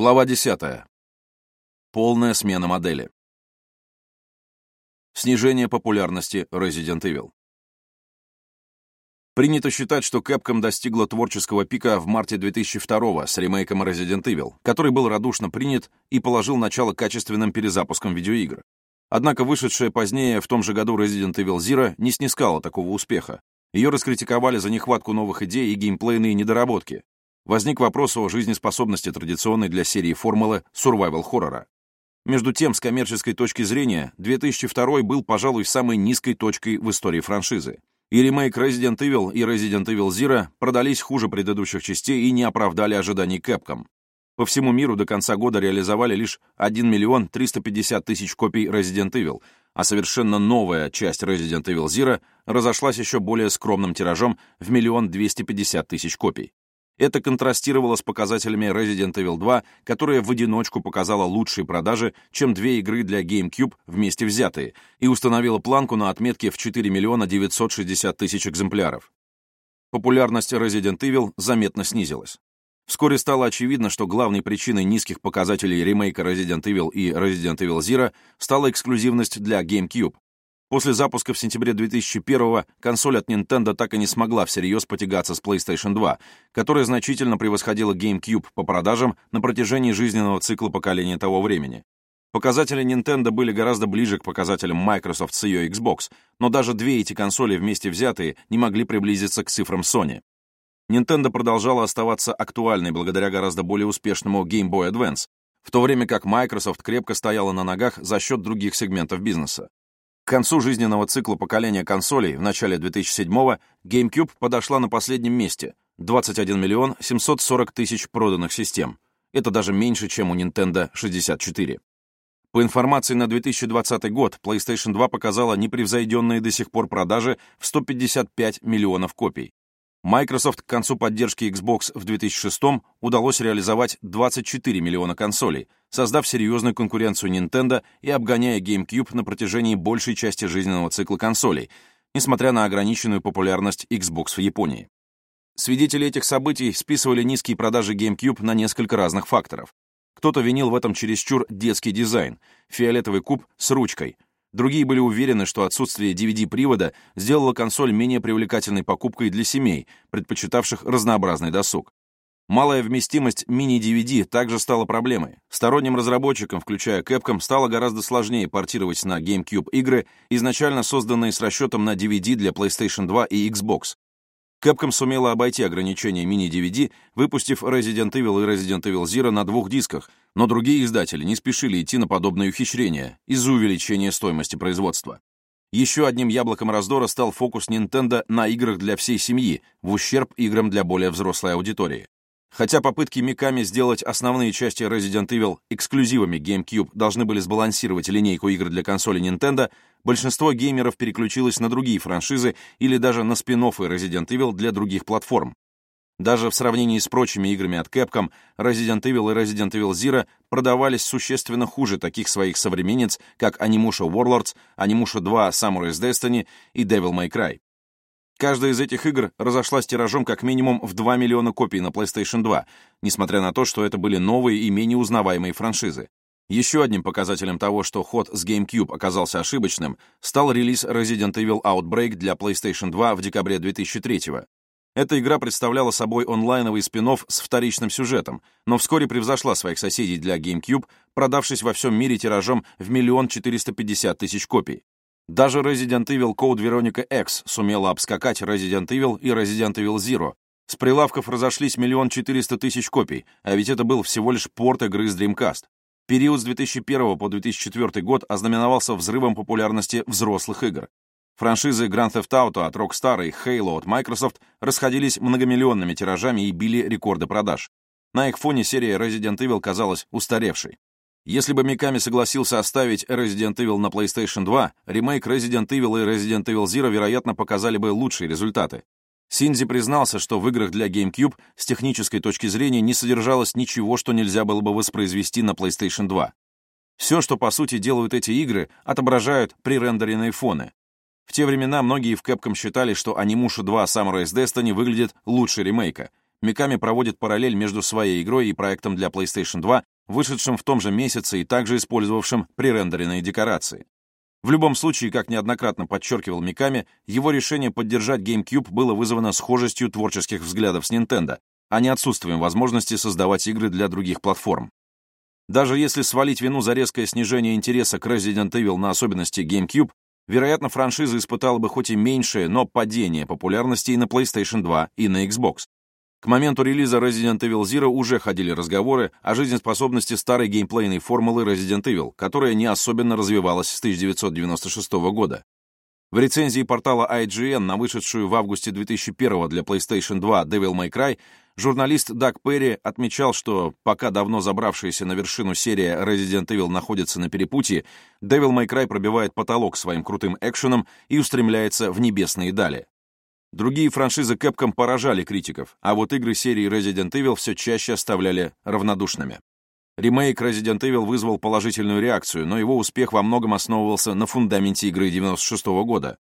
Глава 10. Полная смена модели. Снижение популярности Resident Evil. Принято считать, что Capcom достигла творческого пика в марте 2002 с ремейком Resident Evil, который был радушно принят и положил начало качественным перезапускам видеоигр. Однако вышедшая позднее в том же году Resident Evil Zero не снискала такого успеха. Ее раскритиковали за нехватку новых идей и геймплейные недоработки, возник вопрос о жизнеспособности традиционной для серии формулы survival-хоррора. Между тем, с коммерческой точки зрения, 2002 был, пожалуй, самой низкой точкой в истории франшизы. И ремейк Resident Evil и Resident Evil Zero продались хуже предыдущих частей и не оправдали ожиданий Capcom. По всему миру до конца года реализовали лишь 1 миллион 350 тысяч копий Resident Evil, а совершенно новая часть Resident Evil Zero разошлась еще более скромным тиражом в миллион 250 тысяч копий. Это контрастировало с показателями Resident Evil 2, которая в одиночку показала лучшие продажи, чем две игры для GameCube вместе взятые, и установила планку на отметке в 4 миллиона 960 тысяч экземпляров. Популярность Resident Evil заметно снизилась. Вскоре стало очевидно, что главной причиной низких показателей ремейка Resident Evil и Resident Evil Zero стала эксклюзивность для GameCube, После запуска в сентябре 2001 консоль от Nintendo так и не смогла всерьез потягаться с PlayStation 2, которая значительно превосходила GameCube по продажам на протяжении жизненного цикла поколения того времени. Показатели Nintendo были гораздо ближе к показателям Microsoft с ее Xbox, но даже две эти консоли вместе взятые не могли приблизиться к цифрам Sony. Nintendo продолжала оставаться актуальной благодаря гораздо более успешному Game Boy Advance, в то время как Microsoft крепко стояла на ногах за счет других сегментов бизнеса. К концу жизненного цикла поколения консолей в начале 2007-го GameCube подошла на последнем месте — 21 миллион 740 тысяч проданных систем. Это даже меньше, чем у Nintendo 64. По информации на 2020 год, PlayStation 2 показала непревзойденные до сих пор продажи в 155 миллионов копий. Microsoft к концу поддержки Xbox в 2006 удалось реализовать 24 миллиона консолей, создав серьезную конкуренцию Nintendo и обгоняя GameCube на протяжении большей части жизненного цикла консолей, несмотря на ограниченную популярность Xbox в Японии. Свидетели этих событий списывали низкие продажи GameCube на несколько разных факторов. Кто-то винил в этом чересчур детский дизайн, фиолетовый куб с ручкой — Другие были уверены, что отсутствие DVD-привода сделало консоль менее привлекательной покупкой для семей, предпочитавших разнообразный досуг. Малая вместимость мини-DVD также стала проблемой. Сторонним разработчикам, включая Capcom, стало гораздо сложнее портировать на GameCube игры, изначально созданные с расчетом на DVD для PlayStation 2 и Xbox. Capcom сумела обойти ограничения мини-DVD, выпустив Resident Evil и Resident Evil Zero на двух дисках, но другие издатели не спешили идти на подобные ухищрения из-за увеличения стоимости производства. Еще одним яблоком раздора стал фокус Nintendo на играх для всей семьи, в ущерб играм для более взрослой аудитории. Хотя попытки Миками сделать основные части Resident Evil эксклюзивами GameCube должны были сбалансировать линейку игр для консоли Nintendo, большинство геймеров переключилось на другие франшизы или даже на спин Resident Evil для других платформ. Даже в сравнении с прочими играми от Capcom, Resident Evil и Resident Evil Zero продавались существенно хуже таких своих современниц, как Animusha Warlords, Animusha 2 Samurai's Destiny и Devil May Cry. Каждая из этих игр разошлась тиражом как минимум в 2 миллиона копий на PlayStation 2, несмотря на то, что это были новые и менее узнаваемые франшизы. Еще одним показателем того, что ход с GameCube оказался ошибочным, стал релиз Resident Evil Outbreak для PlayStation 2 в декабре 2003 -го. Эта игра представляла собой онлайновый спин с вторичным сюжетом, но вскоре превзошла своих соседей для GameCube, продавшись во всем мире тиражом в миллион четыреста пятьдесят тысяч копий. Даже Resident Evil Code Veronica X сумела обскакать Resident Evil и Resident Evil Zero. С прилавков разошлись миллион четыреста тысяч копий, а ведь это был всего лишь порт игры с Dreamcast. Период с 2001 по 2004 год ознаменовался взрывом популярности взрослых игр. Франшизы Grand Theft Auto от Rockstar и Halo от Microsoft расходились многомиллионными тиражами и били рекорды продаж. На их фоне серия Resident Evil казалась устаревшей. Если бы Миками согласился оставить Resident Evil на PlayStation 2, ремейк Resident Evil и Resident Evil Zero, вероятно, показали бы лучшие результаты. Синзи признался, что в играх для GameCube с технической точки зрения не содержалось ничего, что нельзя было бы воспроизвести на PlayStation 2. Все, что по сути делают эти игры, отображают пререндеренные фоны. В те времена многие в Capcom считали, что Animusha 2 Samurai's Destiny выглядит лучше ремейка. Миками проводит параллель между своей игрой и проектом для PlayStation 2, вышедшим в том же месяце и также использовавшим пререндеренные декорации. В любом случае, как неоднократно подчеркивал Миками, его решение поддержать GameCube было вызвано схожестью творческих взглядов с Nintendo, а не отсутствием возможности создавать игры для других платформ. Даже если свалить вину за резкое снижение интереса к Resident Evil на особенности GameCube, вероятно, франшиза испытала бы хоть и меньшее, но падение популярности и на PlayStation 2, и на Xbox. К моменту релиза Resident Evil Zero уже ходили разговоры о жизнеспособности старой геймплейной формулы Resident Evil, которая не особенно развивалась с 1996 года. В рецензии портала IGN на вышедшую в августе 2001 для PlayStation 2 Devil May Cry Журналист Даг Перри отмечал, что пока давно забравшаяся на вершину серия Resident Evil находится на перепутье, Devil May Cry пробивает потолок своим крутым экшеном и устремляется в небесные дали. Другие франшизы Capcom поражали критиков, а вот игры серии Resident Evil все чаще оставляли равнодушными. Ремейк Resident Evil вызвал положительную реакцию, но его успех во многом основывался на фундаменте игры 96 -го года.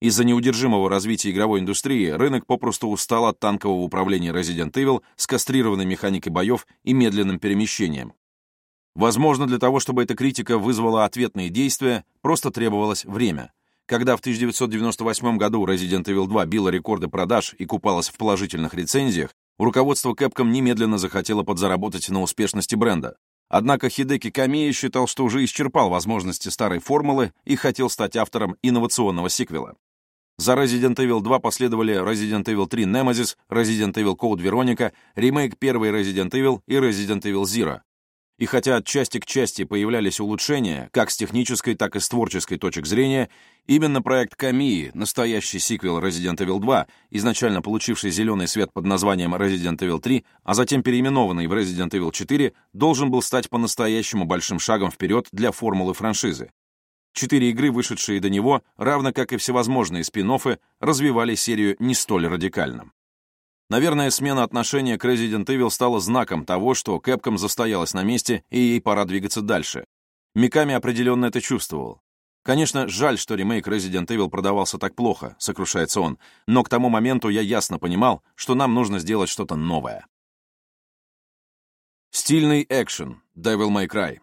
Из-за неудержимого развития игровой индустрии рынок попросту устал от танкового управления Resident Evil с кастрированной механикой боев и медленным перемещением. Возможно, для того, чтобы эта критика вызвала ответные действия, просто требовалось время. Когда в 1998 году Resident Evil 2 била рекорды продаж и купалась в положительных рецензиях, руководство Capcom немедленно захотело подзаработать на успешности бренда. Однако Хидеки Камия считал, что уже исчерпал возможности старой формулы и хотел стать автором инновационного сиквела. За Resident Evil 2 последовали Resident Evil 3 Nemesis, Resident Evil Code Veronica, ремейк первой Resident Evil и Resident Evil Zero. И хотя от части к части появлялись улучшения, как с технической, так и с творческой точек зрения, именно проект Камии, настоящий сиквел Resident Evil 2, изначально получивший зеленый свет под названием Resident Evil 3, а затем переименованный в Resident Evil 4, должен был стать по-настоящему большим шагом вперед для формулы франшизы. Четыре игры, вышедшие до него, равно как и всевозможные спин развивали серию не столь радикально. Наверное, смена отношения к Resident Evil стала знаком того, что Capcom застоялась на месте и ей пора двигаться дальше. Миками определенно это чувствовал. Конечно, жаль, что ремейк Resident Evil продавался так плохо, сокрушается он, но к тому моменту я ясно понимал, что нам нужно сделать что-то новое. Стильный экшен, Devil May Cry.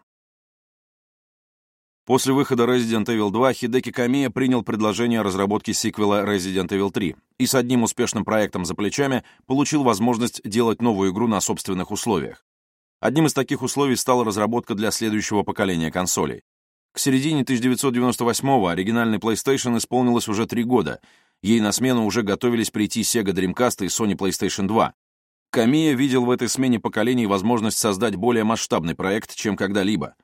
После выхода Resident Evil 2 Хидеки Камия принял предложение о разработке сиквела Resident Evil 3 и с одним успешным проектом за плечами получил возможность делать новую игру на собственных условиях. Одним из таких условий стала разработка для следующего поколения консолей. К середине 1998-го оригинальный PlayStation исполнилось уже три года. Ей на смену уже готовились прийти Sega Dreamcast и Sony PlayStation 2. Камия видел в этой смене поколений возможность создать более масштабный проект, чем когда-либо —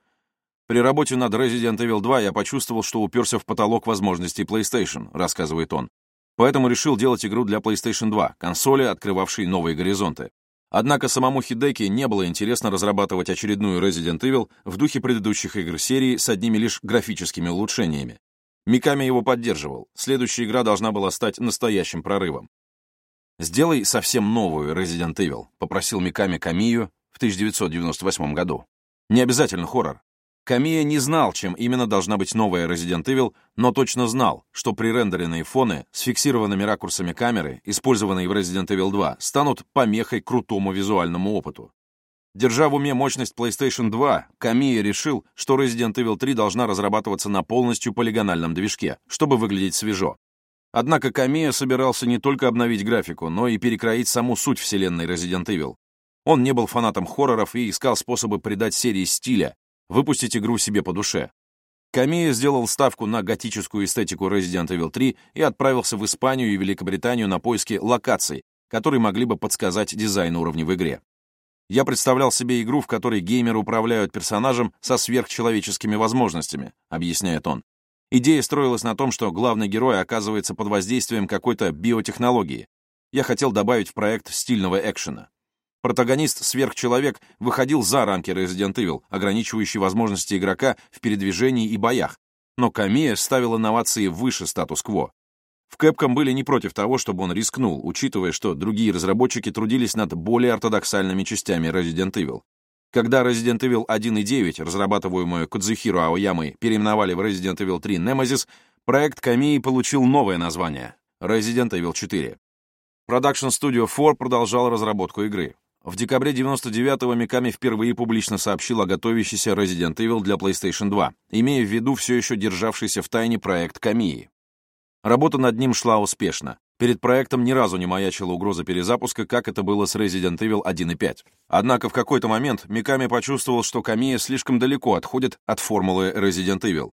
при работе над Resident Evil 2 я почувствовал, что уперся в потолок возможностей PlayStation, рассказывает он. Поэтому решил делать игру для PlayStation 2, консоли, открывавшей новые горизонты. Однако самому Хидеки не было интересно разрабатывать очередную Resident Evil в духе предыдущих игр серии с одними лишь графическими улучшениями. Миками его поддерживал. Следующая игра должна была стать настоящим прорывом. «Сделай совсем новую Resident Evil», — попросил Миками Камию в 1998 году. «Не обязательно хоррор. Камия не знал, чем именно должна быть новая Resident Evil, но точно знал, что пререндеренные фоны с фиксированными ракурсами камеры, использованные в Resident Evil 2, станут помехой крутому визуальному опыту. Держа в уме мощность PlayStation 2, Камия решил, что Resident Evil 3 должна разрабатываться на полностью полигональном движке, чтобы выглядеть свежо. Однако Камия собирался не только обновить графику, но и перекроить саму суть вселенной Resident Evil. Он не был фанатом хорроров и искал способы придать серии стиля, выпустить игру себе по душе. Камия сделал ставку на готическую эстетику Resident Evil 3 и отправился в Испанию и Великобританию на поиски локаций, которые могли бы подсказать дизайн уровней в игре. Я представлял себе игру, в которой геймеры управляют персонажем со сверхчеловеческими возможностями, объясняет он. Идея строилась на том, что главный герой оказывается под воздействием какой-то биотехнологии. Я хотел добавить в проект стильного экшена. Протагонист-сверхчеловек выходил за рамки Resident Evil, ограничивающие возможности игрока в передвижении и боях, но Камия ставил инновации выше статус-кво. В Capcom были не против того, чтобы он рискнул, учитывая, что другие разработчики трудились над более ортодоксальными частями Resident Evil. Когда Resident Evil 1 и 9, разрабатываемую Кодзухиро Аоямой, переименовали в Resident Evil 3 Nemesis, проект Камии получил новое название — Resident Evil 4. Production Studio 4 продолжал разработку игры. В декабре 99-го Миками впервые публично сообщил о готовящейся Resident Evil для PlayStation 2, имея в виду все еще державшийся в тайне проект Камии. Работа над ним шла успешно. Перед проектом ни разу не маячила угроза перезапуска, как это было с Resident Evil 1 и 5. Однако в какой-то момент Миками почувствовал, что Камия слишком далеко отходит от формулы Resident Evil.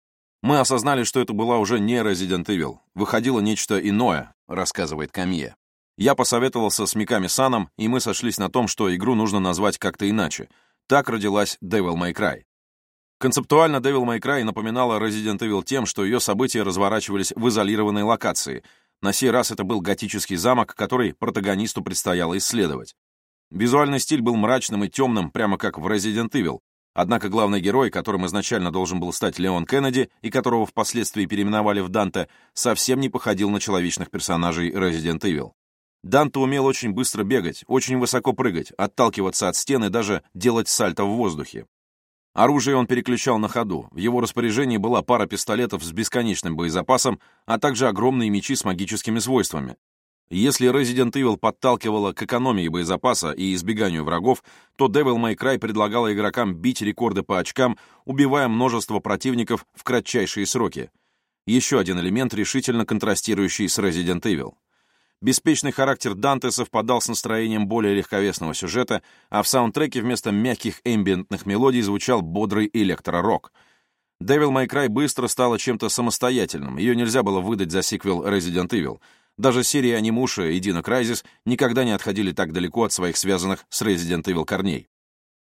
Мы осознали, что это была уже не Resident Evil. Выходило нечто иное, рассказывает Камия. Я посоветовался с Миками Саном, и мы сошлись на том, что игру нужно назвать как-то иначе. Так родилась Devil May Cry. Концептуально Devil May Cry напоминала Resident Evil тем, что ее события разворачивались в изолированной локации. На сей раз это был готический замок, который протагонисту предстояло исследовать. Визуальный стиль был мрачным и темным, прямо как в Resident Evil. Однако главный герой, которым изначально должен был стать Леон Кеннеди, и которого впоследствии переименовали в Данте, совсем не походил на человечных персонажей Resident Evil. Данте умел очень быстро бегать, очень высоко прыгать, отталкиваться от стены даже делать сальто в воздухе. Оружие он переключал на ходу. В его распоряжении была пара пистолетов с бесконечным боезапасом, а также огромные мечи с магическими свойствами. Если Resident Evil подталкивала к экономии боезапаса и избеганию врагов, то Devil May Cry предлагала игрокам бить рекорды по очкам, убивая множество противников в кратчайшие сроки. Еще один элемент, решительно контрастирующий с Resident Evil. Беспечный характер Данте совпадал с настроением более легковесного сюжета, а в саундтреке вместо мягких эмбиентных мелодий звучал бодрый электро-рок. Devil May Cry быстро стала чем-то самостоятельным, ее нельзя было выдать за сиквел Resident Evil. Даже серии Анимуша и Dino Crisis никогда не отходили так далеко от своих связанных с Resident Evil корней.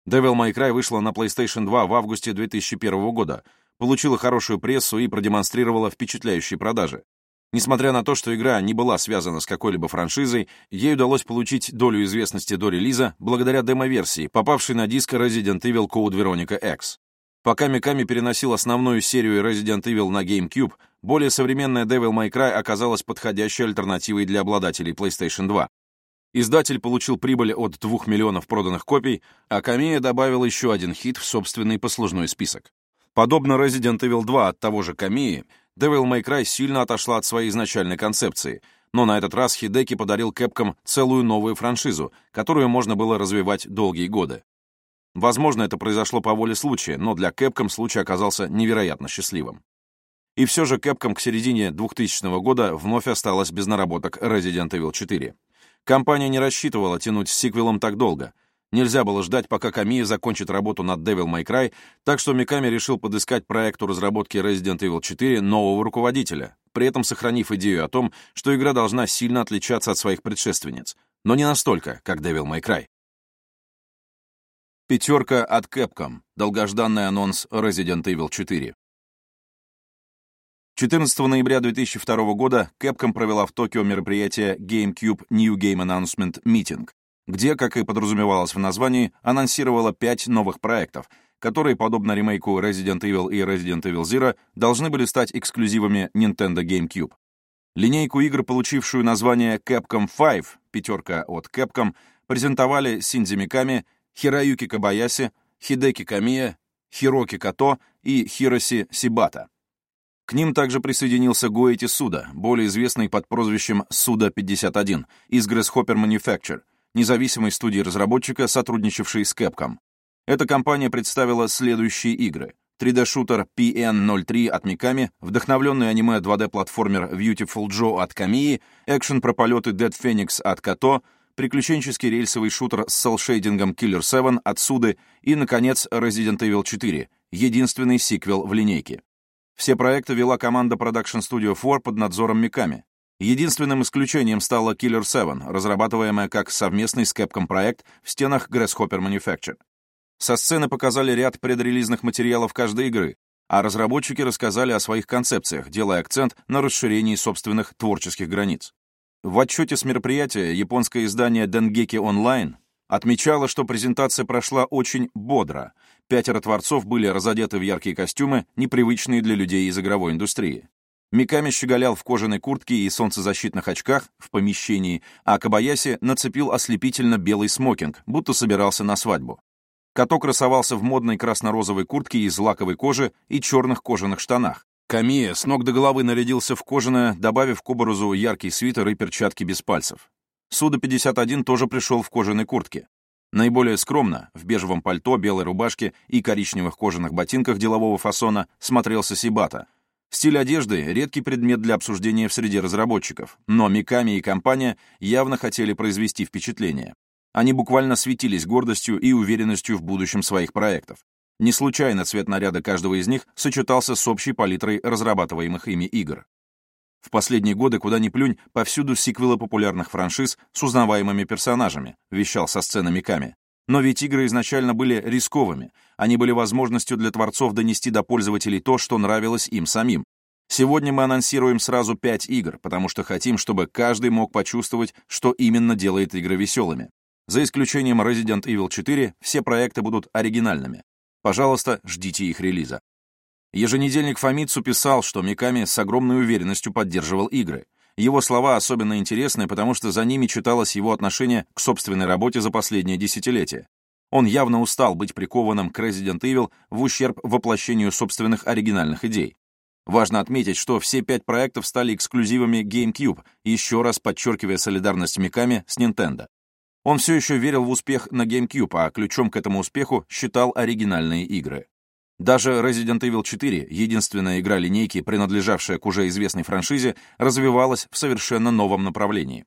Devil May Cry вышла на PlayStation 2 в августе 2001 года, получила хорошую прессу и продемонстрировала впечатляющие продажи. Несмотря на то, что игра не была связана с какой-либо франшизой, ей удалось получить долю известности до релиза благодаря демо-версии, попавшей на диск Resident Evil Code Veronica X. Пока Миками переносил основную серию Resident Evil на GameCube, более современная Devil May Cry оказалась подходящей альтернативой для обладателей PlayStation 2. Издатель получил прибыль от 2 миллионов проданных копий, а Камия добавил еще один хит в собственный послужной список. Подобно Resident Evil 2 от того же Камии, Devil May Cry сильно отошла от своей изначальной концепции, но на этот раз Хидеки подарил Capcom целую новую франшизу, которую можно было развивать долгие годы. Возможно, это произошло по воле случая, но для Capcom случай оказался невероятно счастливым. И все же Capcom к середине 2000 года вновь осталась без наработок Resident Evil 4. Компания не рассчитывала тянуть с сиквелом так долго — Нельзя было ждать, пока Камия закончит работу над Devil May Cry, так что Миками решил подыскать проекту разработки Resident Evil 4 нового руководителя, при этом сохранив идею о том, что игра должна сильно отличаться от своих предшественниц, но не настолько, как Devil May Cry. Пятерка от Capcom. Долгожданный анонс Resident Evil 4. 14 ноября 2002 года Capcom провела в Токио мероприятие GameCube New Game Announcement Meeting, где, как и подразумевалось в названии, анонсировала пять новых проектов, которые, подобно ремейку Resident Evil и Resident Evil Zero, должны были стать эксклюзивами Nintendo GameCube. Линейку игр, получившую название Capcom 5, пятерка от Capcom, презентовали Синдзи Миками, Хироюки Кабаяси, Хидеки Камия, Хироки Като и Хироси Сибата. К ним также присоединился Гоэти Суда, более известный под прозвищем Суда-51, из Grasshopper Manufacture — независимой студии разработчика, сотрудничавшей с Capcom. Эта компания представила следующие игры. 3D-шутер PN03 от Mikami, вдохновленный аниме 2D-платформер Beautiful Joe от Камии, экшен про полеты Dead Phoenix от Като, приключенческий рельсовый шутер с селшейдингом Killer 7 от Суды и, наконец, Resident Evil 4, единственный сиквел в линейке. Все проекты вела команда Production Studio 4 под надзором Миками. Единственным исключением стала Killer 7, разрабатываемая как совместный с Capcom проект в стенах Grasshopper Manufacture. Со сцены показали ряд предрелизных материалов каждой игры, а разработчики рассказали о своих концепциях, делая акцент на расширении собственных творческих границ. В отчете с мероприятия японское издание Dengeki Online отмечало, что презентация прошла очень бодро. Пятеро творцов были разодеты в яркие костюмы, непривычные для людей из игровой индустрии. Миками щеголял в кожаной куртке и солнцезащитных очках в помещении, а Кабаяси нацепил ослепительно белый смокинг, будто собирался на свадьбу. Каток красовался в модной красно-розовой куртке из лаковой кожи и черных кожаных штанах. Камия с ног до головы нарядился в кожаное, добавив к образу яркий свитер и перчатки без пальцев. Суда-51 тоже пришел в кожаной куртке. Наиболее скромно, в бежевом пальто, белой рубашке и коричневых кожаных ботинках делового фасона смотрелся Сибата. Стиль одежды — редкий предмет для обсуждения в среде разработчиков, но Миками и компания явно хотели произвести впечатление. Они буквально светились гордостью и уверенностью в будущем своих проектов. Не случайно цвет наряда каждого из них сочетался с общей палитрой разрабатываемых ими игр. В последние годы, куда ни плюнь, повсюду сиквелы популярных франшиз с узнаваемыми персонажами, вещал со сцены Миками. Но ведь игры изначально были рисковыми, они были возможностью для творцов донести до пользователей то, что нравилось им самим. Сегодня мы анонсируем сразу пять игр, потому что хотим, чтобы каждый мог почувствовать, что именно делает игры веселыми. За исключением Resident Evil 4, все проекты будут оригинальными. Пожалуйста, ждите их релиза. Еженедельник Фамицу писал, что Миками с огромной уверенностью поддерживал игры. Его слова особенно интересны, потому что за ними читалось его отношение к собственной работе за последнее десятилетие. Он явно устал быть прикованным к Resident Evil в ущерб воплощению собственных оригинальных идей. Важно отметить, что все пять проектов стали эксклюзивами GameCube, еще раз подчеркивая солидарность Миками с Nintendo. Он все еще верил в успех на GameCube, а ключом к этому успеху считал оригинальные игры. Даже Resident Evil 4, единственная игра линейки, принадлежавшая к уже известной франшизе, развивалась в совершенно новом направлении.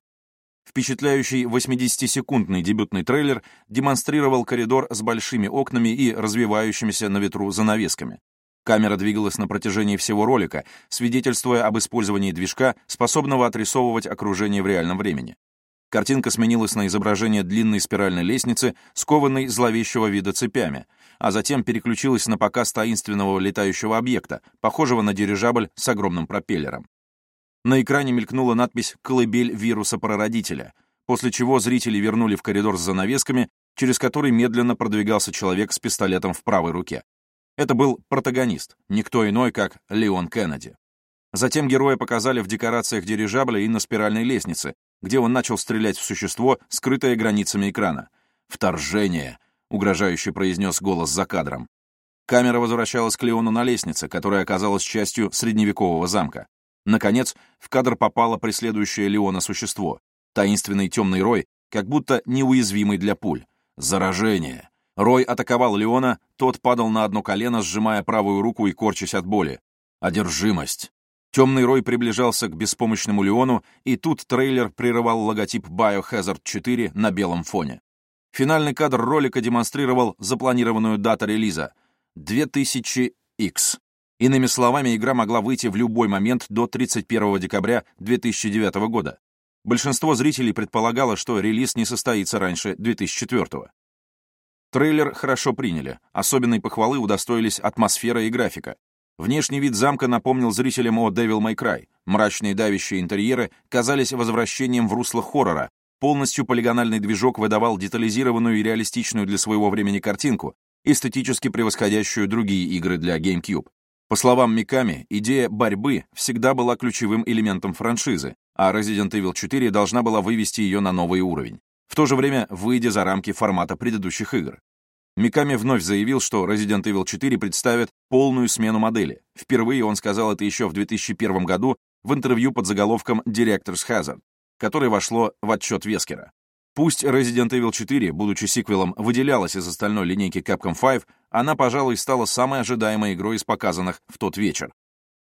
Впечатляющий 80-секундный дебютный трейлер демонстрировал коридор с большими окнами и развивающимися на ветру занавесками. Камера двигалась на протяжении всего ролика, свидетельствуя об использовании движка, способного отрисовывать окружение в реальном времени. Картинка сменилась на изображение длинной спиральной лестницы, скованной зловещего вида цепями, а затем переключилась на показ таинственного летающего объекта, похожего на дирижабль с огромным пропеллером. На экране мелькнула надпись «Колыбель вируса-прародителя», после чего зрители вернули в коридор с занавесками, через который медленно продвигался человек с пистолетом в правой руке. Это был протагонист, никто иной, как Леон Кеннеди. Затем героя показали в декорациях дирижабля и на спиральной лестнице, где он начал стрелять в существо, скрытое границами экрана. «Вторжение!» — угрожающе произнес голос за кадром. Камера возвращалась к Леону на лестнице, которая оказалась частью средневекового замка. Наконец, в кадр попало преследующее Леона существо. Таинственный темный рой, как будто неуязвимый для пуль. Заражение. Рой атаковал Леона, тот падал на одно колено, сжимая правую руку и корчась от боли. Одержимость. Темный рой приближался к беспомощному Леону, и тут трейлер прерывал логотип Biohazard 4 на белом фоне. Финальный кадр ролика демонстрировал запланированную дату релиза — 2000X. Иными словами, игра могла выйти в любой момент до 31 декабря 2009 года. Большинство зрителей предполагало, что релиз не состоится раньше 2004 Трейлер хорошо приняли, особенной похвалы удостоились атмосфера и графика. Внешний вид замка напомнил зрителям о Devil May Cry. Мрачные давящие интерьеры казались возвращением в русло хоррора. Полностью полигональный движок выдавал детализированную и реалистичную для своего времени картинку, эстетически превосходящую другие игры для GameCube. По словам Миками, идея борьбы всегда была ключевым элементом франшизы, а Resident Evil 4 должна была вывести ее на новый уровень, в то же время выйдя за рамки формата предыдущих игр. Миками вновь заявил, что Resident Evil 4 представит полную смену модели. Впервые он сказал это еще в 2001 году в интервью под заголовком «Director's Hazard», которое вошло в отчет Вескера. Пусть Resident Evil 4, будучи сиквелом, выделялась из остальной линейки Capcom 5, она, пожалуй, стала самой ожидаемой игрой из показанных в тот вечер.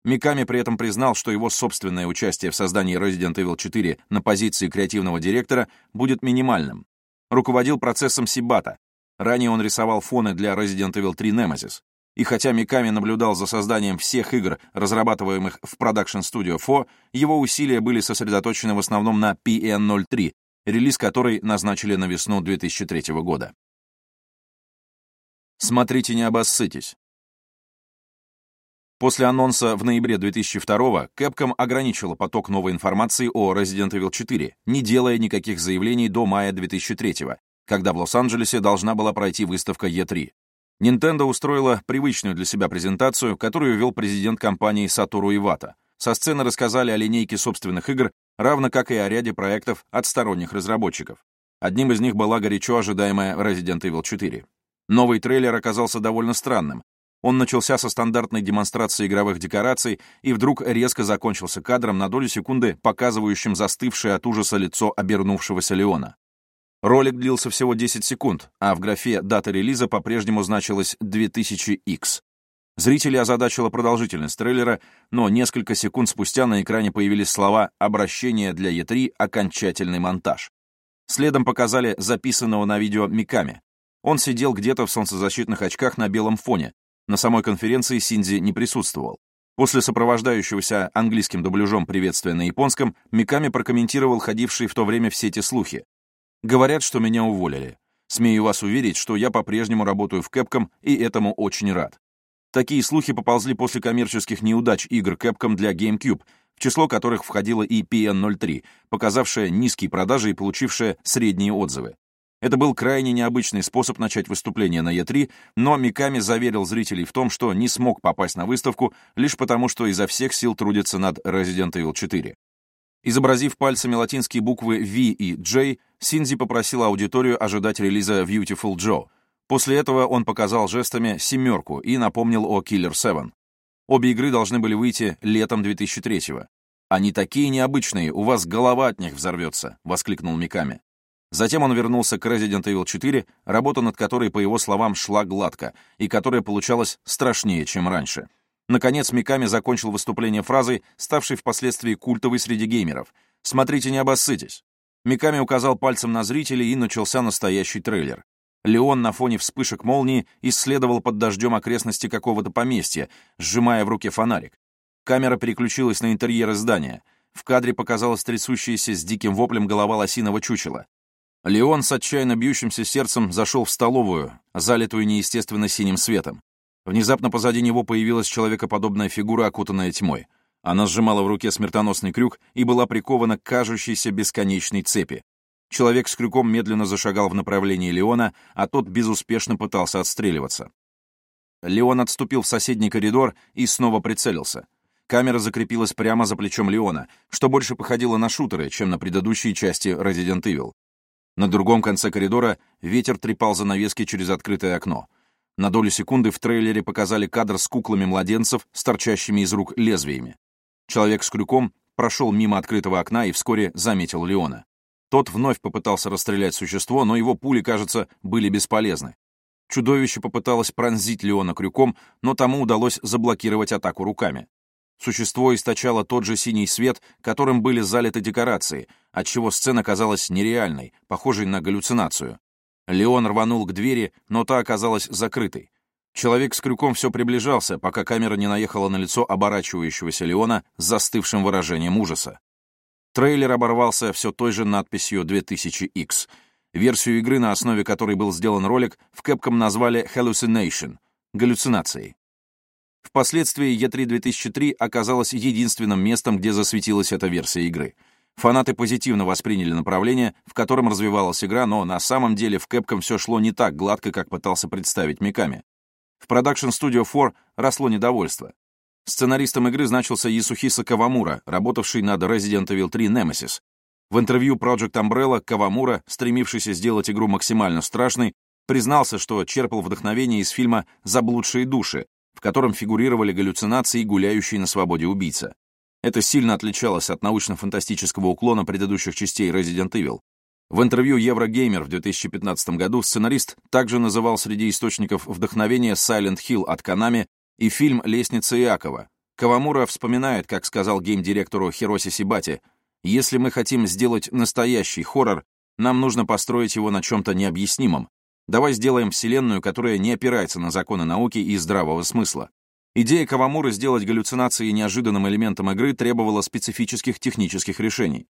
Миками при этом признал, что его собственное участие в создании Resident Evil 4 на позиции креативного директора будет минимальным. Руководил процессом Сибата, Ранее он рисовал фоны для Resident Evil 3 Nemesis. И хотя Миками наблюдал за созданием всех игр, разрабатываемых в Production Studio 4, его усилия были сосредоточены в основном на PN03, релиз которой назначили на весну 2003 года. Смотрите, не обоссытесь. После анонса в ноябре 2002 Capcom ограничила поток новой информации о Resident Evil 4, не делая никаких заявлений до мая 2003 когда в Лос-Анджелесе должна была пройти выставка E3. Nintendo устроила привычную для себя презентацию, которую вел президент компании Сатору Ивата. Со сцены рассказали о линейке собственных игр, равно как и о ряде проектов от сторонних разработчиков. Одним из них была горячо ожидаемая Resident Evil 4. Новый трейлер оказался довольно странным. Он начался со стандартной демонстрации игровых декораций и вдруг резко закончился кадром на долю секунды, показывающим застывшее от ужаса лицо обернувшегося Леона. Ролик длился всего 10 секунд, а в графе «Дата релиза» по-прежнему значилось 2000X. Зрители озадачила продолжительность трейлера, но несколько секунд спустя на экране появились слова «Обращение для Е3. Окончательный монтаж». Следом показали записанного на видео Миками. Он сидел где-то в солнцезащитных очках на белом фоне. На самой конференции Синдзи не присутствовал. После сопровождающегося английским дубляжом приветствия на японском, Миками прокомментировал ходившие в то время в сети слухи. «Говорят, что меня уволили. Смею вас уверить, что я по-прежнему работаю в Capcom и этому очень рад. Такие слухи поползли после коммерческих неудач игр Capcom для GameCube, в число которых входила и PN03, показавшая низкие продажи и получившая средние отзывы. Это был крайне необычный способ начать выступление на E3, но Миками заверил зрителей в том, что не смог попасть на выставку лишь потому, что изо всех сил трудится над Resident Evil 4. Изобразив пальцами латинские буквы V и J, Синзи попросил аудиторию ожидать релиза Beautiful Joe, После этого он показал жестами «семерку» и напомнил о Killer 7. Обе игры должны были выйти летом 2003-го. «Они такие необычные, у вас голова от них взорвется», — воскликнул Миками. Затем он вернулся к Resident Evil 4, работа над которой, по его словам, шла гладко, и которая получалась страшнее, чем раньше. Наконец, Миками закончил выступление фразой, ставшей впоследствии культовой среди геймеров. «Смотрите, не обоссытесь». Миками указал пальцем на зрителей, и начался настоящий трейлер. Леон на фоне вспышек молнии исследовал под дождем окрестности какого-то поместья, сжимая в руке фонарик. Камера переключилась на интерьеры здания. В кадре показалась трясущаяся с диким воплем голова лосиного чучела. Леон с отчаянно бьющимся сердцем зашел в столовую, залитую неестественно синим светом. Внезапно позади него появилась человекоподобная фигура, окутанная тьмой. Она сжимала в руке смертоносный крюк и была прикована к кажущейся бесконечной цепи. Человек с крюком медленно зашагал в направлении Леона, а тот безуспешно пытался отстреливаться. Леон отступил в соседний коридор и снова прицелился. Камера закрепилась прямо за плечом Леона, что больше походило на шутеры, чем на предыдущие части Resident Evil. На другом конце коридора ветер трепал занавески через открытое окно. На долю секунды в трейлере показали кадр с куклами младенцев с торчащими из рук лезвиями. Человек с крюком прошел мимо открытого окна и вскоре заметил Леона. Тот вновь попытался расстрелять существо, но его пули, кажется, были бесполезны. Чудовище попыталось пронзить Леона крюком, но тому удалось заблокировать атаку руками. Существо источало тот же синий свет, которым были залиты декорации, отчего сцена казалась нереальной, похожей на галлюцинацию. Леон рванул к двери, но та оказалась закрытой. Человек с крюком все приближался, пока камера не наехала на лицо оборачивающегося Леона с застывшим выражением ужаса. Трейлер оборвался все той же надписью 2000X. Версию игры, на основе которой был сделан ролик, в Capcom назвали Hallucination — галлюцинацией. Впоследствии E3 2003 оказалась единственным местом, где засветилась эта версия игры. Фанаты позитивно восприняли направление, в котором развивалась игра, но на самом деле в Capcom все шло не так гладко, как пытался представить Миками. В Production Studio 4 росло недовольство. Сценаристом игры значился Ясухиса Кавамура, работавший над Resident Evil 3 Nemesis. В интервью Project Umbrella Кавамура, стремившийся сделать игру максимально страшной, признался, что черпал вдохновение из фильма «Заблудшие души», в котором фигурировали галлюцинации и гуляющие на свободе убийца. Это сильно отличалось от научно-фантастического уклона предыдущих частей Resident Evil. В интервью Еврогеймер в 2015 году сценарист также называл среди источников вдохновения Silent Hill от Konami и фильм «Лестница Иакова». Кавамура вспоминает, как сказал гейм-директору Хироси Сибати, «Если мы хотим сделать настоящий хоррор, нам нужно построить его на чем-то необъяснимом. Давай сделаем вселенную, которая не опирается на законы науки и здравого смысла». Идея Кавамуры сделать галлюцинации неожиданным элементом игры требовала специфических технических решений.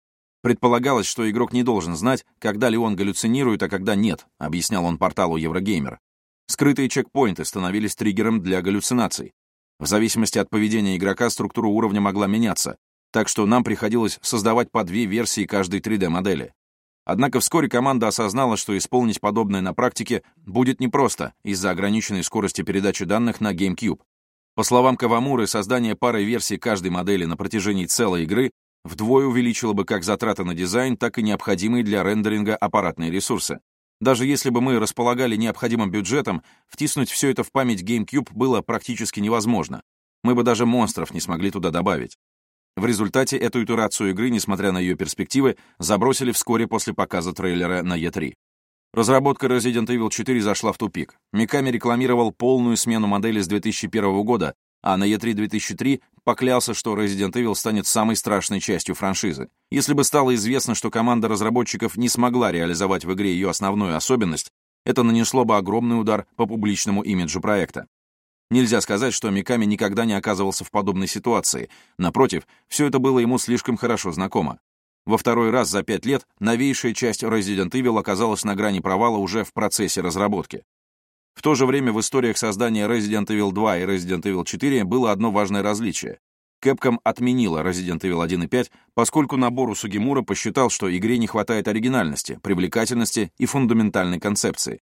Предполагалось, что игрок не должен знать, когда ли он галлюцинирует, а когда нет, объяснял он порталу Еврогеймер. Скрытые чекпоинты становились триггером для галлюцинаций. В зависимости от поведения игрока структура уровня могла меняться, так что нам приходилось создавать по две версии каждой 3D-модели. Однако вскоре команда осознала, что исполнить подобное на практике будет непросто из-за ограниченной скорости передачи данных на GameCube. По словам Кавамуры, создание пары версий каждой модели на протяжении целой игры вдвое увеличило бы как затраты на дизайн, так и необходимые для рендеринга аппаратные ресурсы. Даже если бы мы располагали необходимым бюджетом, втиснуть все это в память GameCube было практически невозможно. Мы бы даже монстров не смогли туда добавить. В результате эту итерацию игры, несмотря на ее перспективы, забросили вскоре после показа трейлера на E3. Разработка Resident Evil 4 зашла в тупик. Миками рекламировал полную смену модели с 2001 года, а на E3 2003 поклялся, что Resident Evil станет самой страшной частью франшизы. Если бы стало известно, что команда разработчиков не смогла реализовать в игре ее основную особенность, это нанесло бы огромный удар по публичному имиджу проекта. Нельзя сказать, что Миками никогда не оказывался в подобной ситуации. Напротив, все это было ему слишком хорошо знакомо. Во второй раз за пять лет новейшая часть Resident Evil оказалась на грани провала уже в процессе разработки. В то же время в историях создания Resident Evil 2 и Resident Evil 4 было одно важное различие. Capcom отменила Resident Evil 1 и 5, поскольку Набору Сугимура посчитал, что игре не хватает оригинальности, привлекательности и фундаментальной концепции.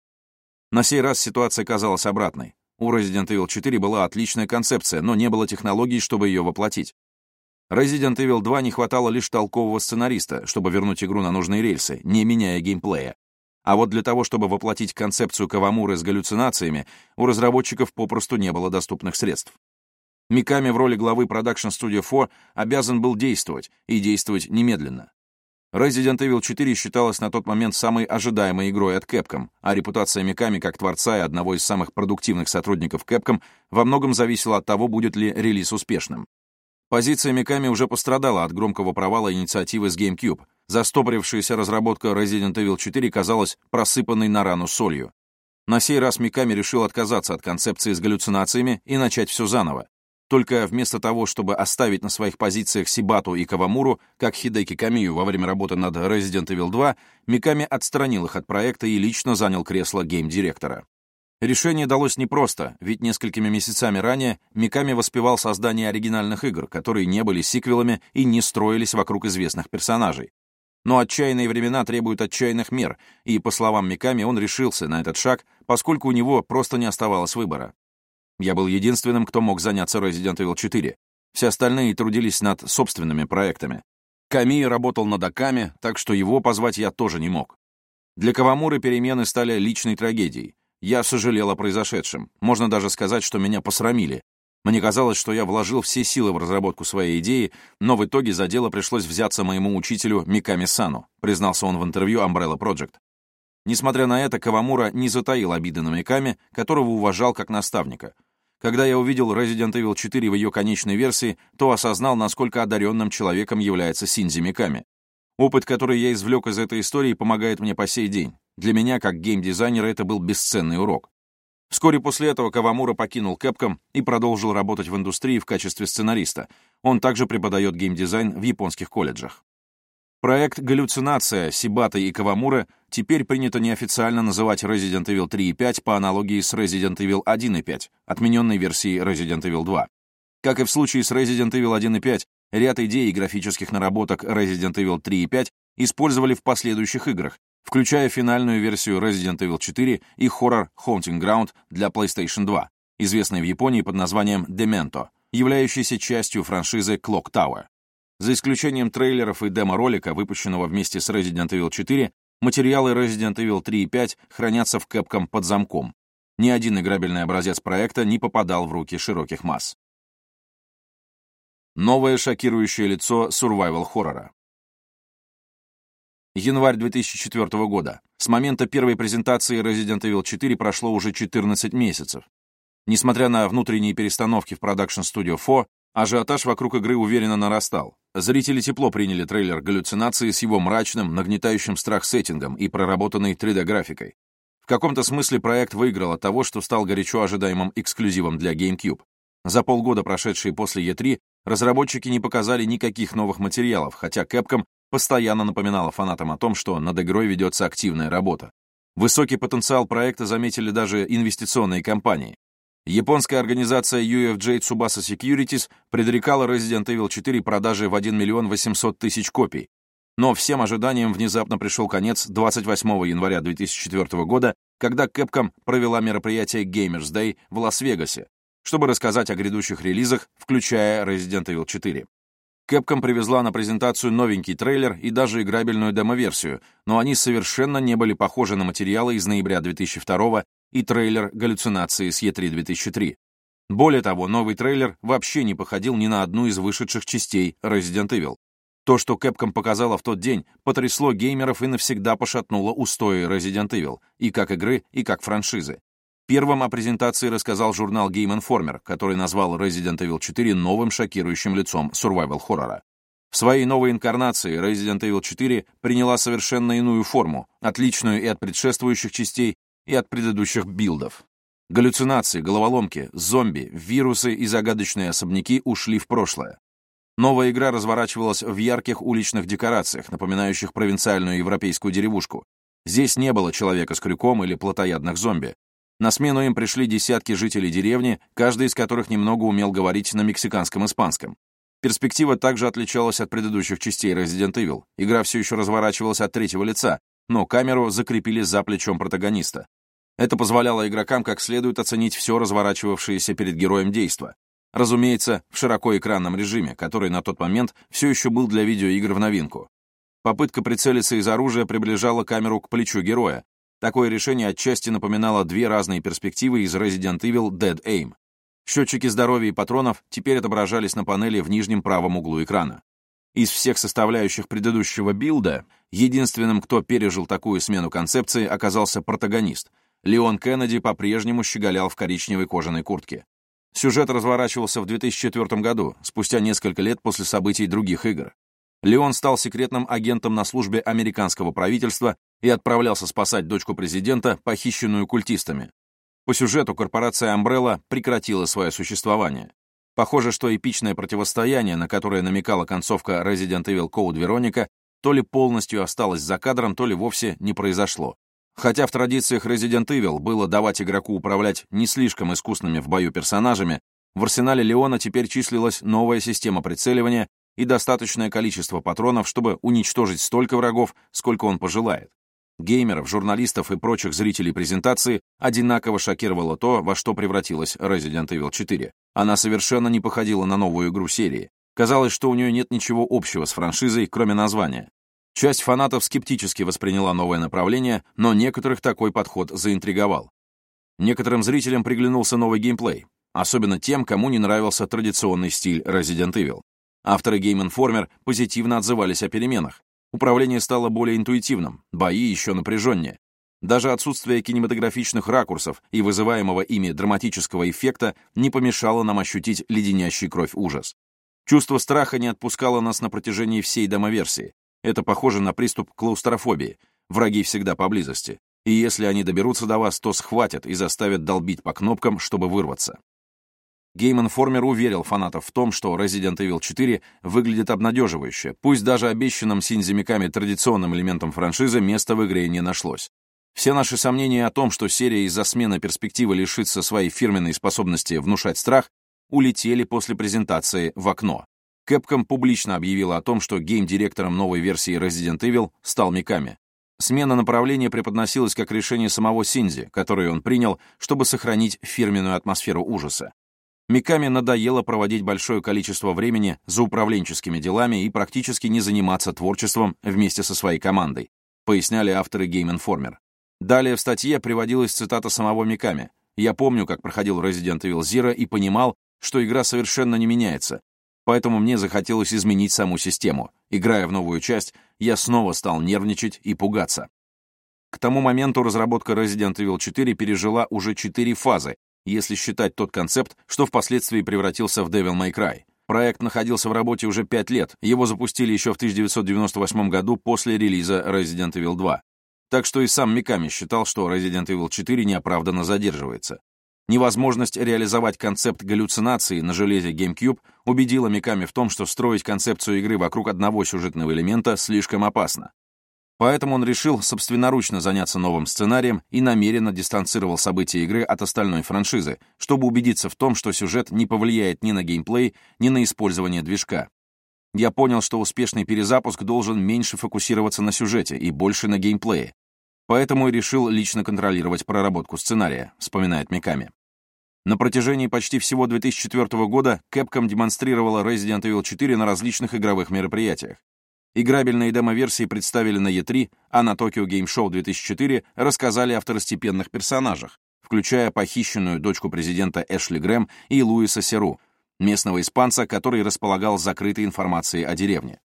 На сей раз ситуация казалась обратной. У Resident Evil 4 была отличная концепция, но не было технологий, чтобы ее воплотить. Resident Evil 2 не хватало лишь толкового сценариста, чтобы вернуть игру на нужные рельсы, не меняя геймплея. А вот для того, чтобы воплотить концепцию Кавамуры с галлюцинациями, у разработчиков попросту не было доступных средств. Миками в роли главы Production Studio 4 обязан был действовать, и действовать немедленно. Resident Evil 4 считалась на тот момент самой ожидаемой игрой от Capcom, а репутация Миками как творца и одного из самых продуктивных сотрудников Capcom во многом зависела от того, будет ли релиз успешным. Позиция Миками уже пострадала от громкого провала инициативы с GameCube. Застопорившаяся разработка Resident Evil 4 казалась просыпанной на рану солью. На сей раз Миками решил отказаться от концепции с галлюцинациями и начать все заново. Только вместо того, чтобы оставить на своих позициях Сибату и Кавамуру, как Хидеки Камию во время работы над Resident Evil 2, Миками отстранил их от проекта и лично занял кресло гейм-директора. Решение далось непросто, ведь несколькими месяцами ранее Миками воспевал создание оригинальных игр, которые не были сиквелами и не строились вокруг известных персонажей. Но отчаянные времена требуют отчаянных мер, и, по словам Миками, он решился на этот шаг, поскольку у него просто не оставалось выбора. Я был единственным, кто мог заняться Resident Evil 4. Все остальные трудились над собственными проектами. Камии работал над Аками, так что его позвать я тоже не мог. Для Кавамуры перемены стали личной трагедией. Я сожалел о произошедшем. Можно даже сказать, что меня посрамили. Мне казалось, что я вложил все силы в разработку своей идеи, но в итоге за дело пришлось взяться моему учителю Миками Сану, признался он в интервью Umbrella Project. Несмотря на это, Кавамура не затаил обиды на Миками, которого уважал как наставника — когда я увидел Resident Evil 4 в ее конечной версии, то осознал, насколько одаренным человеком является Синзи Миками. Опыт, который я извлек из этой истории, помогает мне по сей день. Для меня, как геймдизайнера, это был бесценный урок. Вскоре после этого Кавамура покинул Capcom и продолжил работать в индустрии в качестве сценариста. Он также преподает геймдизайн в японских колледжах. Проект «Галлюцинация» Сибата и Кавамура теперь принято неофициально называть Resident Evil 3 и 5 по аналогии с Resident Evil 1 и 5, отмененной версией Resident Evil 2. Как и в случае с Resident Evil 1 и 5, ряд идей и графических наработок Resident Evil 3 и 5 использовали в последующих играх, включая финальную версию Resident Evil 4 и хоррор Haunting Ground для PlayStation 2, известный в Японии под названием Demento, являющийся частью франшизы Clock Tower. За исключением трейлеров и демо-ролика, выпущенного вместе с Resident Evil 4, материалы Resident Evil 3 и 5 хранятся в Capcom под замком. Ни один играбельный образец проекта не попадал в руки широких масс. Новое шокирующее лицо сурвайвал-хоррора. Январь 2004 года. С момента первой презентации Resident Evil 4 прошло уже 14 месяцев. Несмотря на внутренние перестановки в Production Studio 4, ажиотаж вокруг игры уверенно нарастал. Зрители тепло приняли трейлер «Галлюцинации» с его мрачным, нагнетающим страх сеттингом и проработанной 3D-графикой. В каком-то смысле проект выиграл от того, что стал горячо ожидаемым эксклюзивом для GameCube. За полгода, прошедшие после E3, разработчики не показали никаких новых материалов, хотя Capcom постоянно напоминала фанатам о том, что над игрой ведется активная работа. Высокий потенциал проекта заметили даже инвестиционные компании. Японская организация UFJ Tsubasa Securities предрекала Resident Evil 4 продажи в 1 миллион 800 тысяч копий. Но всем ожиданиям внезапно пришел конец 28 января 2004 года, когда Capcom провела мероприятие Gamers Day в Лас-Вегасе, чтобы рассказать о грядущих релизах, включая Resident Evil 4. Capcom привезла на презентацию новенький трейлер и даже играбельную демо-версию, но они совершенно не были похожи на материалы из ноября 2002 и трейлер галлюцинации с E3 2003. Более того, новый трейлер вообще не походил ни на одну из вышедших частей Resident Evil. То, что Capcom показала в тот день, потрясло геймеров и навсегда пошатнуло устои Resident Evil, и как игры, и как франшизы. Первым о презентации рассказал журнал Game Informer, который назвал Resident Evil 4 новым шокирующим лицом survival-хоррора. В своей новой инкарнации Resident Evil 4 приняла совершенно иную форму, отличную и от предшествующих частей, и от предыдущих билдов. Галлюцинации, головоломки, зомби, вирусы и загадочные особняки ушли в прошлое. Новая игра разворачивалась в ярких уличных декорациях, напоминающих провинциальную европейскую деревушку. Здесь не было человека с крюком или плотоядных зомби. На смену им пришли десятки жителей деревни, каждый из которых немного умел говорить на мексиканском испанском. Перспектива также отличалась от предыдущих частей Resident Evil. Игра все еще разворачивалась от третьего лица, но камеру закрепили за плечом протагониста. Это позволяло игрокам как следует оценить все разворачивавшееся перед героем действо. Разумеется, в широкоэкранном режиме, который на тот момент все еще был для видеоигр в новинку. Попытка прицелиться из оружия приближала камеру к плечу героя, Такое решение отчасти напоминало две разные перспективы из Resident Evil Dead Aim. Счетчики здоровья и патронов теперь отображались на панели в нижнем правом углу экрана. Из всех составляющих предыдущего билда, единственным, кто пережил такую смену концепции, оказался протагонист. Леон Кеннеди по-прежнему щеголял в коричневой кожаной куртке. Сюжет разворачивался в 2004 году, спустя несколько лет после событий других игр. Леон стал секретным агентом на службе американского правительства и отправлялся спасать дочку президента, похищенную культистами. По сюжету корпорация Umbrella прекратила свое существование. Похоже, что эпичное противостояние, на которое намекала концовка Resident Evil Code Veronica, то ли полностью осталось за кадром, то ли вовсе не произошло. Хотя в традициях Resident Evil было давать игроку управлять не слишком искусными в бою персонажами, в арсенале Леона теперь числилась новая система прицеливания и достаточное количество патронов, чтобы уничтожить столько врагов, сколько он пожелает. Геймеров, журналистов и прочих зрителей презентации одинаково шокировало то, во что превратилась Resident Evil 4. Она совершенно не походила на новую игру серии. Казалось, что у нее нет ничего общего с франшизой, кроме названия. Часть фанатов скептически восприняла новое направление, но некоторых такой подход заинтриговал. Некоторым зрителям приглянулся новый геймплей, особенно тем, кому не нравился традиционный стиль Resident Evil. Авторы Game Informer позитивно отзывались о переменах. Управление стало более интуитивным, бои еще напряженнее. Даже отсутствие кинематографичных ракурсов и вызываемого ими драматического эффекта не помешало нам ощутить леденящий кровь ужас. Чувство страха не отпускало нас на протяжении всей домоверсии. Это похоже на приступ клаустрофобии. Враги всегда поблизости. И если они доберутся до вас, то схватят и заставят долбить по кнопкам, чтобы вырваться. Game Informer уверил фанатов в том, что Resident Evil 4 выглядит обнадеживающе, пусть даже обещанным синзимиками традиционным элементом франшизы места в игре не нашлось. Все наши сомнения о том, что серия из-за смены перспективы лишится своей фирменной способности внушать страх, улетели после презентации в окно. Capcom публично объявила о том, что гейм-директором новой версии Resident Evil стал Миками. Смена направления преподносилась как решение самого Синзи, которое он принял, чтобы сохранить фирменную атмосферу ужаса. Миками надоело проводить большое количество времени за управленческими делами и практически не заниматься творчеством вместе со своей командой, поясняли авторы Game Informer. Далее в статье приводилась цитата самого Миками. «Я помню, как проходил Resident Evil Zero и понимал, что игра совершенно не меняется, поэтому мне захотелось изменить саму систему. Играя в новую часть, я снова стал нервничать и пугаться». К тому моменту разработка Resident Evil 4 пережила уже четыре фазы, если считать тот концепт, что впоследствии превратился в Devil May Cry. Проект находился в работе уже пять лет, его запустили еще в 1998 году после релиза Resident Evil 2. Так что и сам Миками считал, что Resident Evil 4 неоправданно задерживается. Невозможность реализовать концепт галлюцинации на железе GameCube убедила Миками в том, что строить концепцию игры вокруг одного сюжетного элемента слишком опасно. Поэтому он решил собственноручно заняться новым сценарием и намеренно дистанцировал события игры от остальной франшизы, чтобы убедиться в том, что сюжет не повлияет ни на геймплей, ни на использование движка. Я понял, что успешный перезапуск должен меньше фокусироваться на сюжете и больше на геймплее. Поэтому и решил лично контролировать проработку сценария, вспоминает Миками. На протяжении почти всего 2004 года Capcom демонстрировала Resident Evil 4 на различных игровых мероприятиях. Играбельные демо-версии представили на E3, а на Tokyo Game Show 2004 рассказали о второстепенных персонажах, включая похищенную дочку президента Эшли Грэм и Луиса Серу, местного испанца, который располагал закрытой информацией о деревне.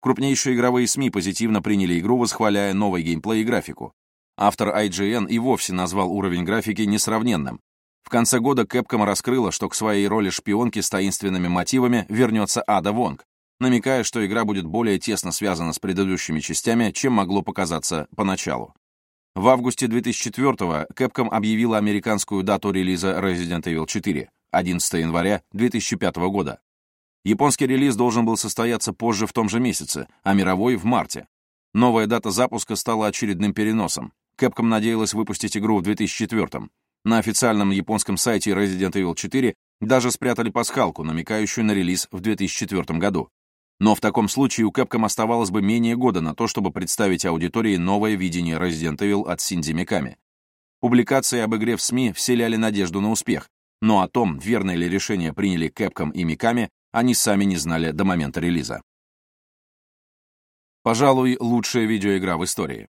Крупнейшие игровые СМИ позитивно приняли игру, восхваляя новый геймплей и графику. Автор IGN и вовсе назвал уровень графики несравненным. В конце года Capcom раскрыла, что к своей роли шпионки с таинственными мотивами вернется Ада Вонг, намекая, что игра будет более тесно связана с предыдущими частями, чем могло показаться поначалу. В августе 2004-го Capcom объявила американскую дату релиза Resident Evil 4 — 11 января 2005 года. Японский релиз должен был состояться позже в том же месяце, а мировой — в марте. Новая дата запуска стала очередным переносом. Capcom надеялась выпустить игру в 2004-м. На официальном японском сайте Resident Evil 4 даже спрятали пасхалку, намекающую на релиз в 2004 году. Но в таком случае у Capcom оставалось бы менее года на то, чтобы представить аудитории новое видение Resident Evil от Синдзи Миками. Публикации об игре в СМИ вселяли надежду на успех, но о том, верное ли решение приняли Capcom и Миками, они сами не знали до момента релиза. Пожалуй, лучшая видеоигра в истории.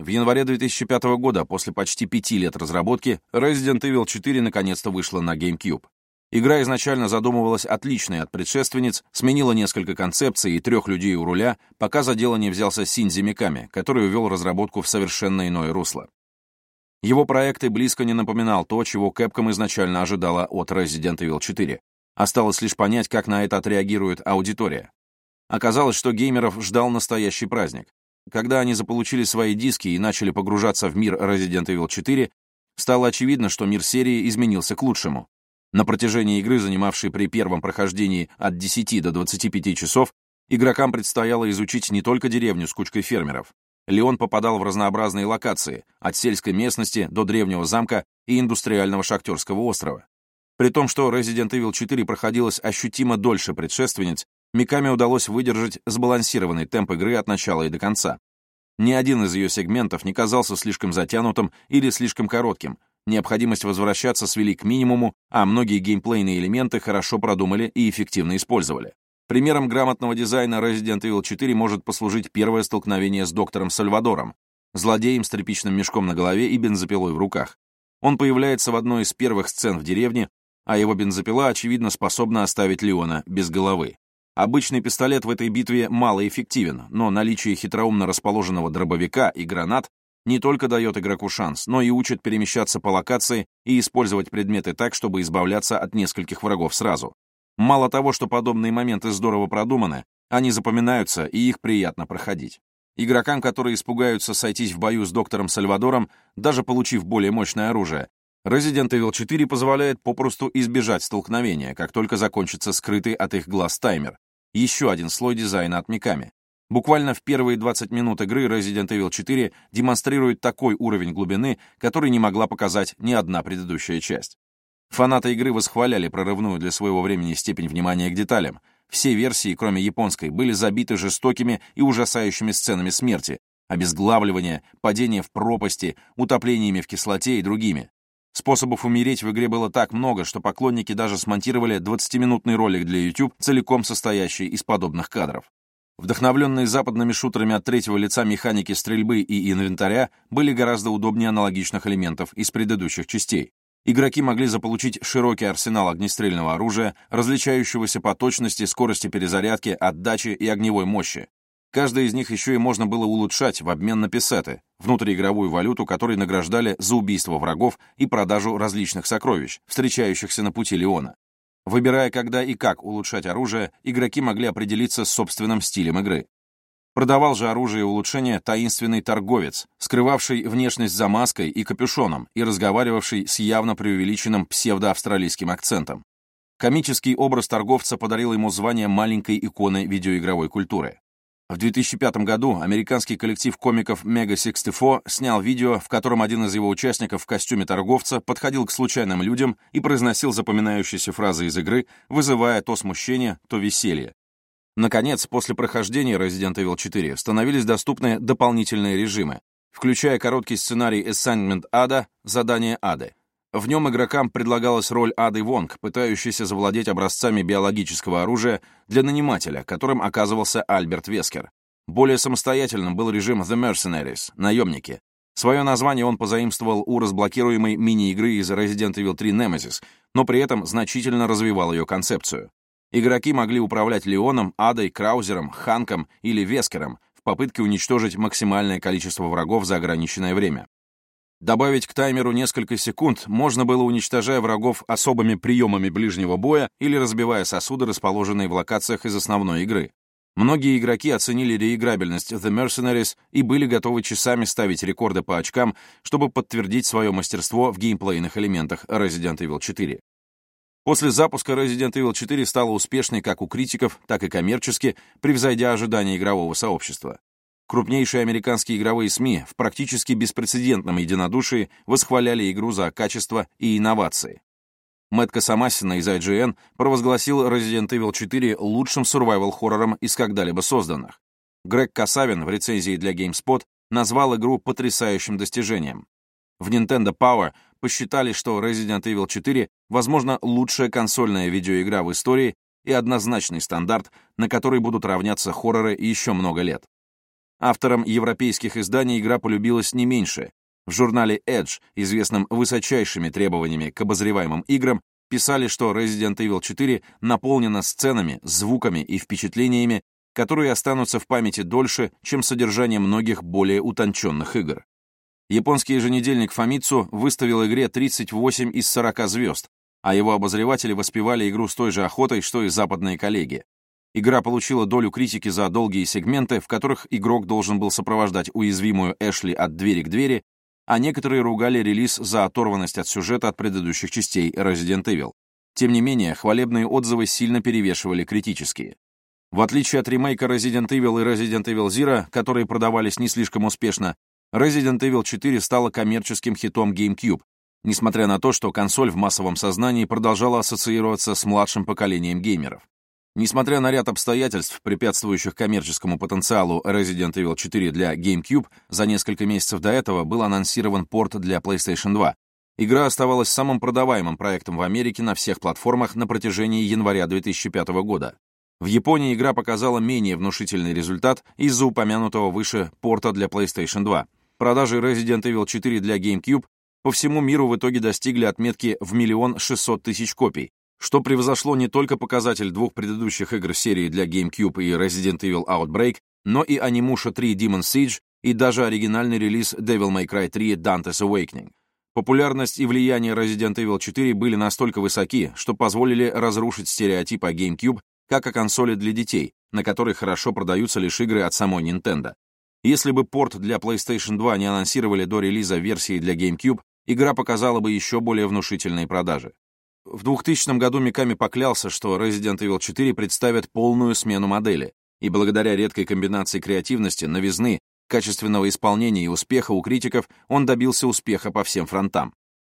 В январе 2005 года, после почти пяти лет разработки, Resident Evil 4 наконец-то вышла на GameCube. Игра изначально задумывалась отличной от предшественниц, сменила несколько концепций и трех людей у руля, пока за дело не взялся Синзи Миками, который увел разработку в совершенно иное русло. Его проект и близко не напоминал то, чего Capcom изначально ожидала от Resident Evil 4. Осталось лишь понять, как на это отреагирует аудитория. Оказалось, что геймеров ждал настоящий праздник. Когда они заполучили свои диски и начали погружаться в мир Resident Evil 4, стало очевидно, что мир серии изменился к лучшему. На протяжении игры, занимавшей при первом прохождении от 10 до 25 часов, игрокам предстояло изучить не только деревню с кучкой фермеров. Леон попадал в разнообразные локации, от сельской местности до древнего замка и индустриального шахтерского острова. При том, что Resident Evil 4 проходилась ощутимо дольше предшественниц, Миками удалось выдержать сбалансированный темп игры от начала и до конца. Ни один из ее сегментов не казался слишком затянутым или слишком коротким, Необходимость возвращаться свели к минимуму, а многие геймплейные элементы хорошо продумали и эффективно использовали. Примером грамотного дизайна Resident Evil 4 может послужить первое столкновение с доктором Сальвадором, злодеем с тряпичным мешком на голове и бензопилой в руках. Он появляется в одной из первых сцен в деревне, а его бензопила, очевидно, способна оставить Леона без головы. Обычный пистолет в этой битве малоэффективен, но наличие хитроумно расположенного дробовика и гранат не только дает игроку шанс, но и учит перемещаться по локации и использовать предметы так, чтобы избавляться от нескольких врагов сразу. Мало того, что подобные моменты здорово продуманы, они запоминаются, и их приятно проходить. Игрокам, которые испугаются сойтись в бою с доктором Сальвадором, даже получив более мощное оружие, Resident Evil 4 позволяет попросту избежать столкновения, как только закончится скрытый от их глаз таймер. Еще один слой дизайна от Миками. Буквально в первые 20 минут игры Resident Evil 4 демонстрирует такой уровень глубины, который не могла показать ни одна предыдущая часть. Фанаты игры восхваляли прорывную для своего времени степень внимания к деталям. Все версии, кроме японской, были забиты жестокими и ужасающими сценами смерти, обезглавливания, падения в пропасти, утоплениями в кислоте и другими. Способов умереть в игре было так много, что поклонники даже смонтировали 20-минутный ролик для YouTube, целиком состоящий из подобных кадров. Вдохновленные западными шутерами от третьего лица механики стрельбы и инвентаря были гораздо удобнее аналогичных элементов из предыдущих частей. Игроки могли заполучить широкий арсенал огнестрельного оружия, различающегося по точности, скорости перезарядки, отдаче и огневой мощи. Каждый из них еще и можно было улучшать в обмен на песеты, внутриигровую валюту, которой награждали за убийство врагов и продажу различных сокровищ, встречающихся на пути Леона. Выбирая, когда и как улучшать оружие, игроки могли определиться с собственным стилем игры. Продавал же оружие и улучшения таинственный торговец, скрывавший внешность за маской и капюшоном и разговаривавший с явно преувеличенным псевдоавстралийским акцентом. Комический образ торговца подарил ему звание маленькой иконы видеоигровой культуры. В 2005 году американский коллектив комиков Mega 64 снял видео, в котором один из его участников в костюме торговца подходил к случайным людям и произносил запоминающиеся фразы из игры, вызывая то смущение, то веселье. Наконец, после прохождения Resident Evil 4 становились доступны дополнительные режимы, включая короткий сценарий Assignment Ада, задание Ады. В нем игрокам предлагалась роль Ады Вонг, пытающейся завладеть образцами биологического оружия для нанимателя, которым оказывался Альберт Вескер. Более самостоятельным был режим The Mercenaries — наемники. Свое название он позаимствовал у разблокируемой мини-игры из Resident Evil 3 Nemesis, но при этом значительно развивал ее концепцию. Игроки могли управлять Леоном, Адой, Краузером, Ханком или Вескером в попытке уничтожить максимальное количество врагов за ограниченное время. Добавить к таймеру несколько секунд можно было, уничтожая врагов особыми приемами ближнего боя или разбивая сосуды, расположенные в локациях из основной игры. Многие игроки оценили реиграбельность The Mercenaries и были готовы часами ставить рекорды по очкам, чтобы подтвердить свое мастерство в геймплейных элементах Resident Evil 4. После запуска Resident Evil 4 стала успешной как у критиков, так и коммерчески, превзойдя ожидания игрового сообщества. Крупнейшие американские игровые СМИ в практически беспрецедентном единодушии восхваляли игру за качество и инновации. Мэтт Касамасина из IGN провозгласил Resident Evil 4 лучшим сурвайвал-хоррором из когда-либо созданных. Грег Касавин в рецензии для GameSpot назвал игру потрясающим достижением. В Nintendo Power посчитали, что Resident Evil 4, возможно, лучшая консольная видеоигра в истории и однозначный стандарт, на который будут равняться хорроры еще много лет. Авторам европейских изданий игра полюбилась не меньше. В журнале Edge, известном высочайшими требованиями к обозреваемым играм, писали, что Resident Evil 4 наполнена сценами, звуками и впечатлениями, которые останутся в памяти дольше, чем содержание многих более утонченных игр. Японский еженедельник Famitsu выставил игре 38 из 40 звезд, а его обозреватели воспевали игру с той же охотой, что и западные коллеги. Игра получила долю критики за долгие сегменты, в которых игрок должен был сопровождать уязвимую Эшли от двери к двери, а некоторые ругали релиз за оторванность от сюжета от предыдущих частей Resident Evil. Тем не менее, хвалебные отзывы сильно перевешивали критические. В отличие от ремейка Resident Evil и Resident Evil Zero, которые продавались не слишком успешно, Resident Evil 4 стала коммерческим хитом GameCube, несмотря на то, что консоль в массовом сознании продолжала ассоциироваться с младшим поколением геймеров. Несмотря на ряд обстоятельств, препятствующих коммерческому потенциалу Resident Evil 4 для GameCube, за несколько месяцев до этого был анонсирован порт для PlayStation 2. Игра оставалась самым продаваемым проектом в Америке на всех платформах на протяжении января 2005 года. В Японии игра показала менее внушительный результат из-за упомянутого выше порта для PlayStation 2. Продажи Resident Evil 4 для GameCube по всему миру в итоге достигли отметки в миллион шестьсот тысяч копий, что превзошло не только показатель двух предыдущих игр серии для GameCube и Resident Evil Outbreak, но и Animusha 3 Demon Siege и даже оригинальный релиз Devil May Cry 3 Dante's Awakening. Популярность и влияние Resident Evil 4 были настолько высоки, что позволили разрушить стереотип о GameCube как о консоли для детей, на которой хорошо продаются лишь игры от самой Nintendo. Если бы порт для PlayStation 2 не анонсировали до релиза версии для GameCube, игра показала бы еще более внушительные продажи. В 2000 году Миками поклялся, что Resident Evil 4 представит полную смену модели, и благодаря редкой комбинации креативности, новизны, качественного исполнения и успеха у критиков он добился успеха по всем фронтам.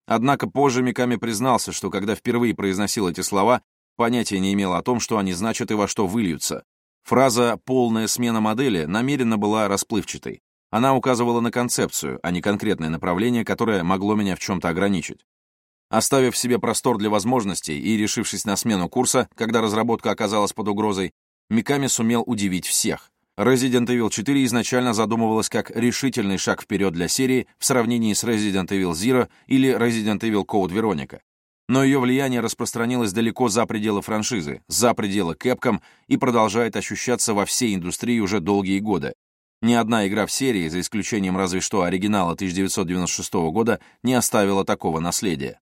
Однако позже Миками признался, что когда впервые произносил эти слова, понятия не имел о том, что они значат и во что выльются. Фраза «полная смена модели» намеренно была расплывчатой. Она указывала на концепцию, а не конкретное направление, которое могло меня в чем-то ограничить. Оставив себе простор для возможностей и решившись на смену курса, когда разработка оказалась под угрозой, Миками сумел удивить всех. Resident Evil 4 изначально задумывалась как решительный шаг вперед для серии в сравнении с Resident Evil Zero или Resident Evil Code Veronica. Но ее влияние распространилось далеко за пределы франшизы, за пределы Capcom и продолжает ощущаться во всей индустрии уже долгие годы. Ни одна игра в серии, за исключением разве что оригинала 1996 года, не оставила такого наследия.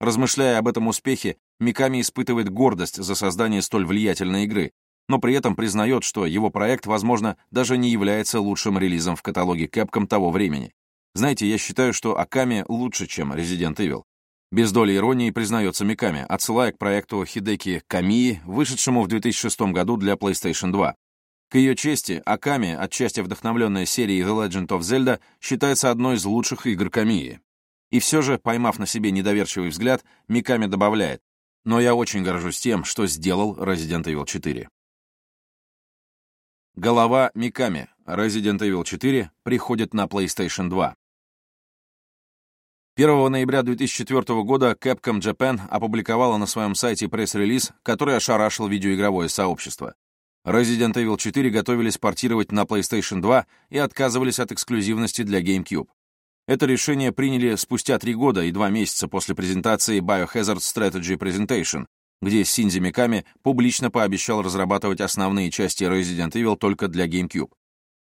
Размышляя об этом успехе, Миками испытывает гордость за создание столь влиятельной игры, но при этом признает, что его проект, возможно, даже не является лучшим релизом в каталоге Capcom того времени. Знаете, я считаю, что Аками лучше, чем Resident Evil. Без доли иронии признается Миками, отсылая к проекту Хидеки Камии, вышедшему в 2006 году для PlayStation 2. К ее чести, Аками, отчасти вдохновленная серией The Legend of Zelda, считается одной из лучших игр Камии. И все же, поймав на себе недоверчивый взгляд, Миками добавляет, «Но я очень горжусь тем, что сделал Resident Evil 4». Голова Миками. Resident Evil 4 приходит на PlayStation 2. 1 ноября 2004 года Capcom Japan опубликовала на своем сайте пресс-релиз, который ошарашил видеоигровое сообщество. Resident Evil 4 готовились портировать на PlayStation 2 и отказывались от эксклюзивности для GameCube. Это решение приняли спустя три года и два месяца после презентации Biohazard Strategy Presentation, где Синзи Миками публично пообещал разрабатывать основные части Resident Evil только для GameCube.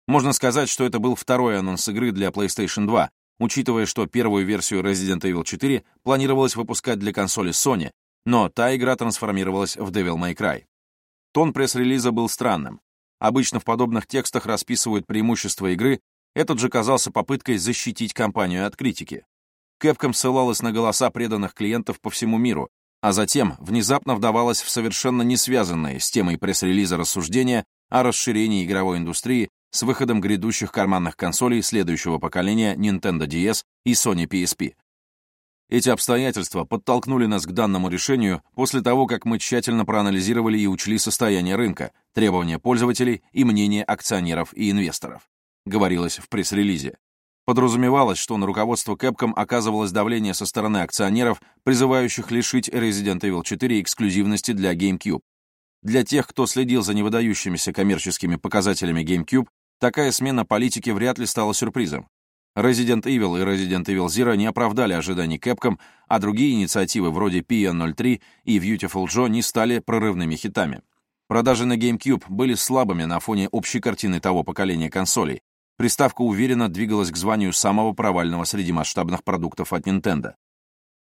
Можно сказать, что это был второй анонс игры для PlayStation 2, учитывая, что первую версию Resident Evil 4 планировалось выпускать для консоли Sony, но та игра трансформировалась в Devil May Cry. Тон пресс-релиза был странным. Обычно в подобных текстах расписывают преимущества игры, этот же казался попыткой защитить компанию от критики. Capcom ссылалась на голоса преданных клиентов по всему миру, а затем внезапно вдавалась в совершенно не связанные с темой пресс-релиза рассуждения о расширении игровой индустрии с выходом грядущих карманных консолей следующего поколения Nintendo DS и Sony PSP. Эти обстоятельства подтолкнули нас к данному решению после того, как мы тщательно проанализировали и учли состояние рынка, требования пользователей и мнение акционеров и инвесторов, говорилось в пресс-релизе. Подразумевалось, что на руководство Capcom оказывалось давление со стороны акционеров, призывающих лишить Resident Evil 4 эксклюзивности для GameCube. Для тех, кто следил за невыдающимися коммерческими показателями GameCube, такая смена политики вряд ли стала сюрпризом. Resident Evil и Resident Evil Zero не оправдали ожиданий Capcom, а другие инициативы вроде PN03 и Beautiful Joe не стали прорывными хитами. Продажи на GameCube были слабыми на фоне общей картины того поколения консолей. Приставка уверенно двигалась к званию самого провального среди масштабных продуктов от Nintendo.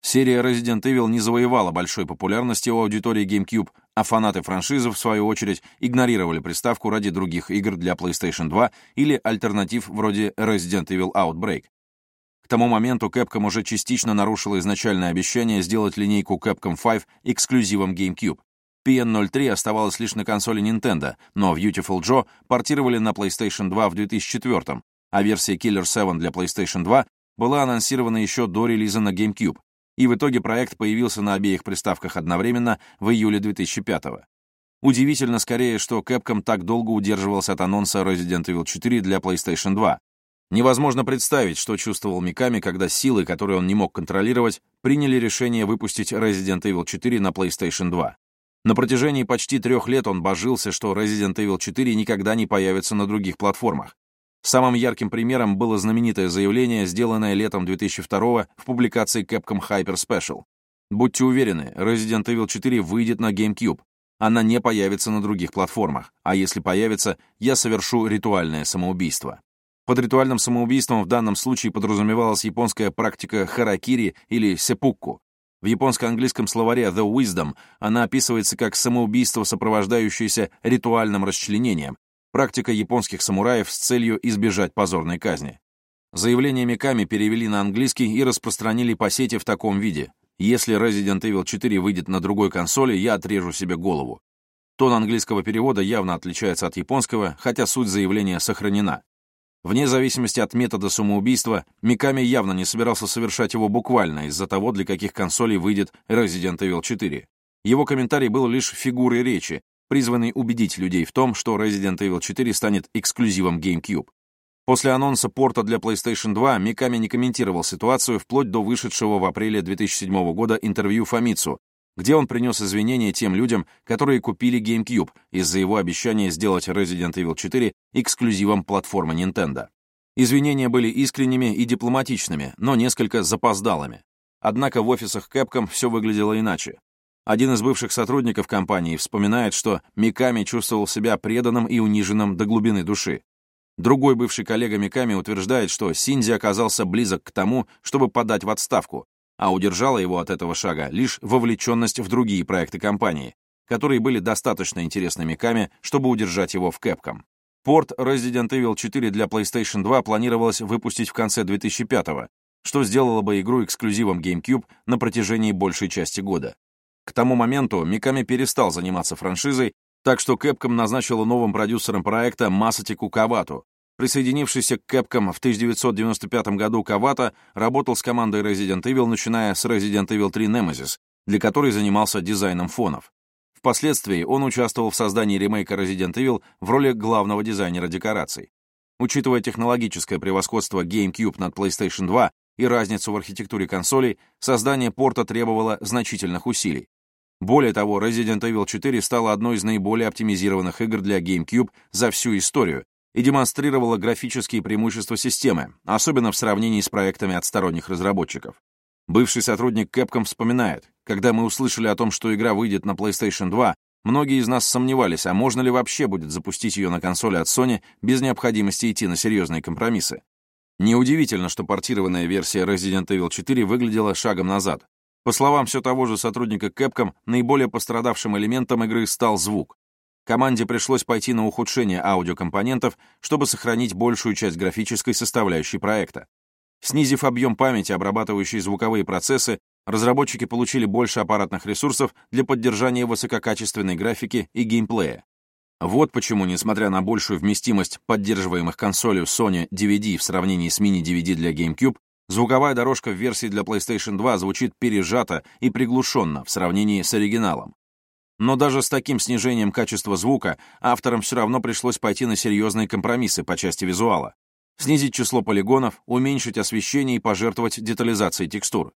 Серия Resident Evil не завоевала большой популярности у аудитории GameCube, а фанаты франшизы, в свою очередь, игнорировали приставку ради других игр для PlayStation 2 или альтернатив вроде Resident Evil Outbreak. К тому моменту Capcom уже частично нарушила изначальное обещание сделать линейку Capcom 5 эксклюзивом GameCube. PN03 оставалась лишь на консоли Nintendo, но Beautiful Joe портировали на PlayStation 2 в 2004 а версия Killer 7 для PlayStation 2 была анонсирована еще до релиза на GameCube, и в итоге проект появился на обеих приставках одновременно в июле 2005 -го. Удивительно скорее, что Capcom так долго удерживался от анонса Resident Evil 4 для PlayStation 2. Невозможно представить, что чувствовал Миками, когда силы, которые он не мог контролировать, приняли решение выпустить Resident Evil 4 на PlayStation 2. На протяжении почти трех лет он божился, что Resident Evil 4 никогда не появится на других платформах. Самым ярким примером было знаменитое заявление, сделанное летом 2002 в публикации Capcom Hyper Special. Будьте уверены, Resident Evil 4 выйдет на GameCube. Она не появится на других платформах, а если появится, я совершу ритуальное самоубийство. Под ритуальным самоубийством в данном случае подразумевалась японская практика харакири или сепукку. В японско-английском словаре The Wisdom она описывается как самоубийство, сопровождающееся ритуальным расчленением, практика японских самураев с целью избежать позорной казни. Заявление Миками перевели на английский и распространили по сети в таком виде. Если Resident Evil 4 выйдет на другой консоли, я отрежу себе голову. Тон английского перевода явно отличается от японского, хотя суть заявления сохранена. Вне зависимости от метода самоубийства, Миками явно не собирался совершать его буквально из-за того, для каких консолей выйдет Resident Evil 4. Его комментарий был лишь фигурой речи, призванный убедить людей в том, что Resident Evil 4 станет эксклюзивом GameCube. После анонса порта для PlayStation 2 Миками не комментировал ситуацию вплоть до вышедшего в апреле 2007 года интервью Фамицу, где он принес извинения тем людям, которые купили GameCube из-за его обещания сделать Resident Evil 4 эксклюзивом платформы Nintendo. Извинения были искренними и дипломатичными, но несколько запоздалыми. Однако в офисах Capcom все выглядело иначе. Один из бывших сотрудников компании вспоминает, что Миками чувствовал себя преданным и униженным до глубины души. Другой бывший коллега Миками утверждает, что Синзи оказался близок к тому, чтобы подать в отставку, а удержала его от этого шага лишь вовлеченность в другие проекты компании, которые были достаточно интересны Миками, чтобы удержать его в Capcom. Порт Resident Evil 4 для PlayStation 2 планировалось выпустить в конце 2005 что сделало бы игру эксклюзивом GameCube на протяжении большей части года. К тому моменту Миками перестал заниматься франшизой, так что Capcom назначила новым продюсером проекта Масатику Кавату. Присоединившийся к Capcom в 1995 году Кавата работал с командой Resident Evil, начиная с Resident Evil 3 Nemesis, для которой занимался дизайном фонов. Впоследствии он участвовал в создании ремейка Resident Evil в роли главного дизайнера декораций. Учитывая технологическое превосходство GameCube над PlayStation 2 и разницу в архитектуре консолей, создание порта требовало значительных усилий. Более того, Resident Evil 4 стала одной из наиболее оптимизированных игр для GameCube за всю историю и демонстрировала графические преимущества системы, особенно в сравнении с проектами от сторонних разработчиков. Бывший сотрудник Capcom вспоминает, когда мы услышали о том, что игра выйдет на PlayStation 2, многие из нас сомневались, а можно ли вообще будет запустить ее на консоли от Sony без необходимости идти на серьезные компромиссы. Неудивительно, что портированная версия Resident Evil 4 выглядела шагом назад. По словам все того же сотрудника Capcom, наиболее пострадавшим элементом игры стал звук. Команде пришлось пойти на ухудшение аудиокомпонентов, чтобы сохранить большую часть графической составляющей проекта. Снизив объем памяти, обрабатывающей звуковые процессы, разработчики получили больше аппаратных ресурсов для поддержания высококачественной графики и геймплея. Вот почему, несмотря на большую вместимость поддерживаемых консолью Sony DVD в сравнении с мини-DVD для GameCube, Звуковая дорожка в версии для PlayStation 2 звучит пережато и приглушенно в сравнении с оригиналом. Но даже с таким снижением качества звука авторам все равно пришлось пойти на серьезные компромиссы по части визуала. Снизить число полигонов, уменьшить освещение и пожертвовать детализацией текстур.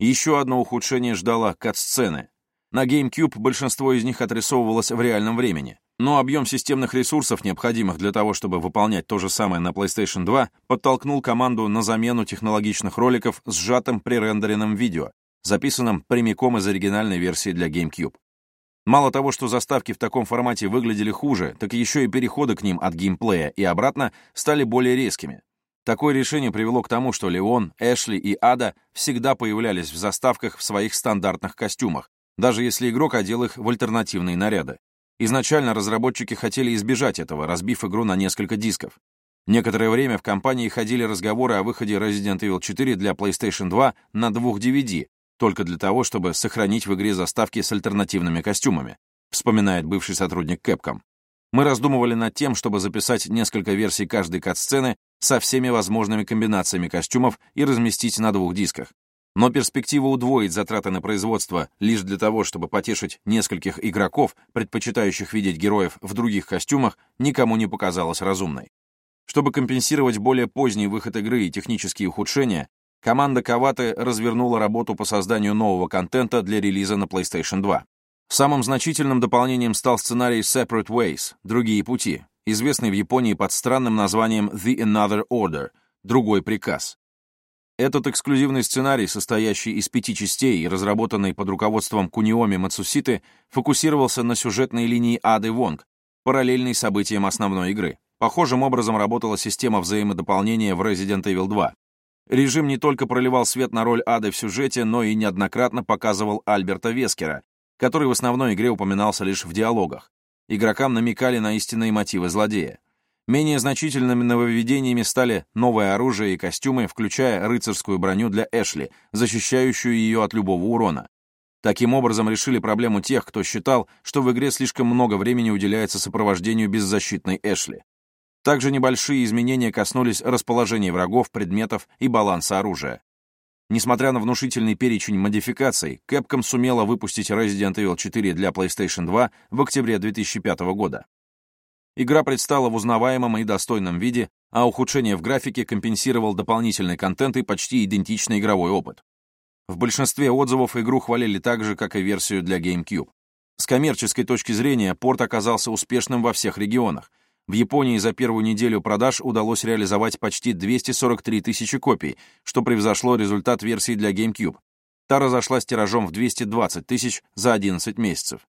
Еще одно ухудшение ждало кат-сцены. На GameCube большинство из них отрисовывалось в реальном времени. Но объем системных ресурсов, необходимых для того, чтобы выполнять то же самое на PlayStation 2, подтолкнул команду на замену технологичных роликов сжатым пререндеренным видео, записанным прямиком из оригинальной версии для GameCube. Мало того, что заставки в таком формате выглядели хуже, так еще и переходы к ним от геймплея и обратно стали более резкими. Такое решение привело к тому, что Леон, Эшли и Ада всегда появлялись в заставках в своих стандартных костюмах, даже если игрок одел их в альтернативные наряды. Изначально разработчики хотели избежать этого, разбив игру на несколько дисков. Некоторое время в компании ходили разговоры о выходе Resident Evil 4 для PlayStation 2 на двух DVD, только для того, чтобы сохранить в игре заставки с альтернативными костюмами, вспоминает бывший сотрудник Capcom. Мы раздумывали над тем, чтобы записать несколько версий каждой кат-сцены со всеми возможными комбинациями костюмов и разместить на двух дисках. Но перспектива удвоить затраты на производство лишь для того, чтобы потешить нескольких игроков, предпочитающих видеть героев в других костюмах, никому не показалась разумной. Чтобы компенсировать более поздний выход игры и технические ухудшения, команда Каваты развернула работу по созданию нового контента для релиза на PlayStation 2. Самым значительным дополнением стал сценарий Separate Ways — «Другие пути», известный в Японии под странным названием The Another Order — «Другой приказ». Этот эксклюзивный сценарий, состоящий из пяти частей и разработанный под руководством Куниоми Мацуситы, фокусировался на сюжетной линии Ады Вонг, параллельной событиям основной игры. Похожим образом работала система взаимодополнения в Resident Evil 2. Режим не только проливал свет на роль Ады в сюжете, но и неоднократно показывал Альберта Вескера, который в основной игре упоминался лишь в диалогах. Игрокам намекали на истинные мотивы злодея. Менее значительными нововведениями стали новое оружие и костюмы, включая рыцарскую броню для Эшли, защищающую ее от любого урона. Таким образом решили проблему тех, кто считал, что в игре слишком много времени уделяется сопровождению беззащитной Эшли. Также небольшие изменения коснулись расположения врагов, предметов и баланса оружия. Несмотря на внушительный перечень модификаций, Capcom сумела выпустить Resident Evil 4 для PlayStation 2 в октябре 2005 года. Игра предстала в узнаваемом и достойном виде, а ухудшение в графике компенсировал дополнительный контент и почти идентичный игровой опыт. В большинстве отзывов игру хвалили так же, как и версию для GameCube. С коммерческой точки зрения порт оказался успешным во всех регионах. В Японии за первую неделю продаж удалось реализовать почти 243 тысячи копий, что превзошло результат версии для GameCube. Та разошлась тиражом в 220 тысяч за 11 месяцев.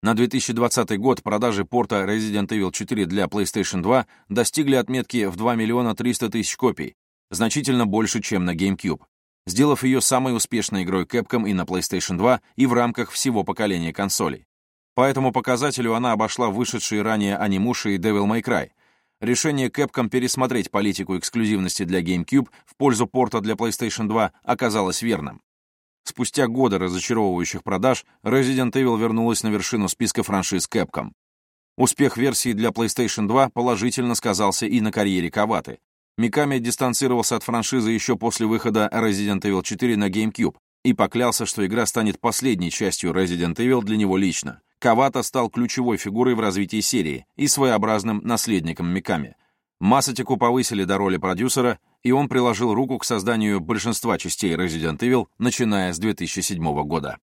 На 2020 год продажи порта Resident Evil 4 для PlayStation 2 достигли отметки в 2 миллиона 300 тысяч копий, значительно больше, чем на GameCube, сделав ее самой успешной игрой Capcom и на PlayStation 2, и в рамках всего поколения консолей. По этому показателю она обошла вышедшие ранее анимуши и Devil May Cry. Решение Capcom пересмотреть политику эксклюзивности для GameCube в пользу порта для PlayStation 2 оказалось верным. Спустя годы разочаровывающих продаж, Resident Evil вернулась на вершину списка франшиз Capcom. Успех версии для PlayStation 2 положительно сказался и на карьере Каваты. Миками дистанцировался от франшизы еще после выхода Resident Evil 4 на GameCube и поклялся, что игра станет последней частью Resident Evil для него лично. Кавата стал ключевой фигурой в развитии серии и своеобразным наследником Миками. Массатику повысили до роли продюсера, и он приложил руку к созданию большинства частей Resident Evil, начиная с 2007 года.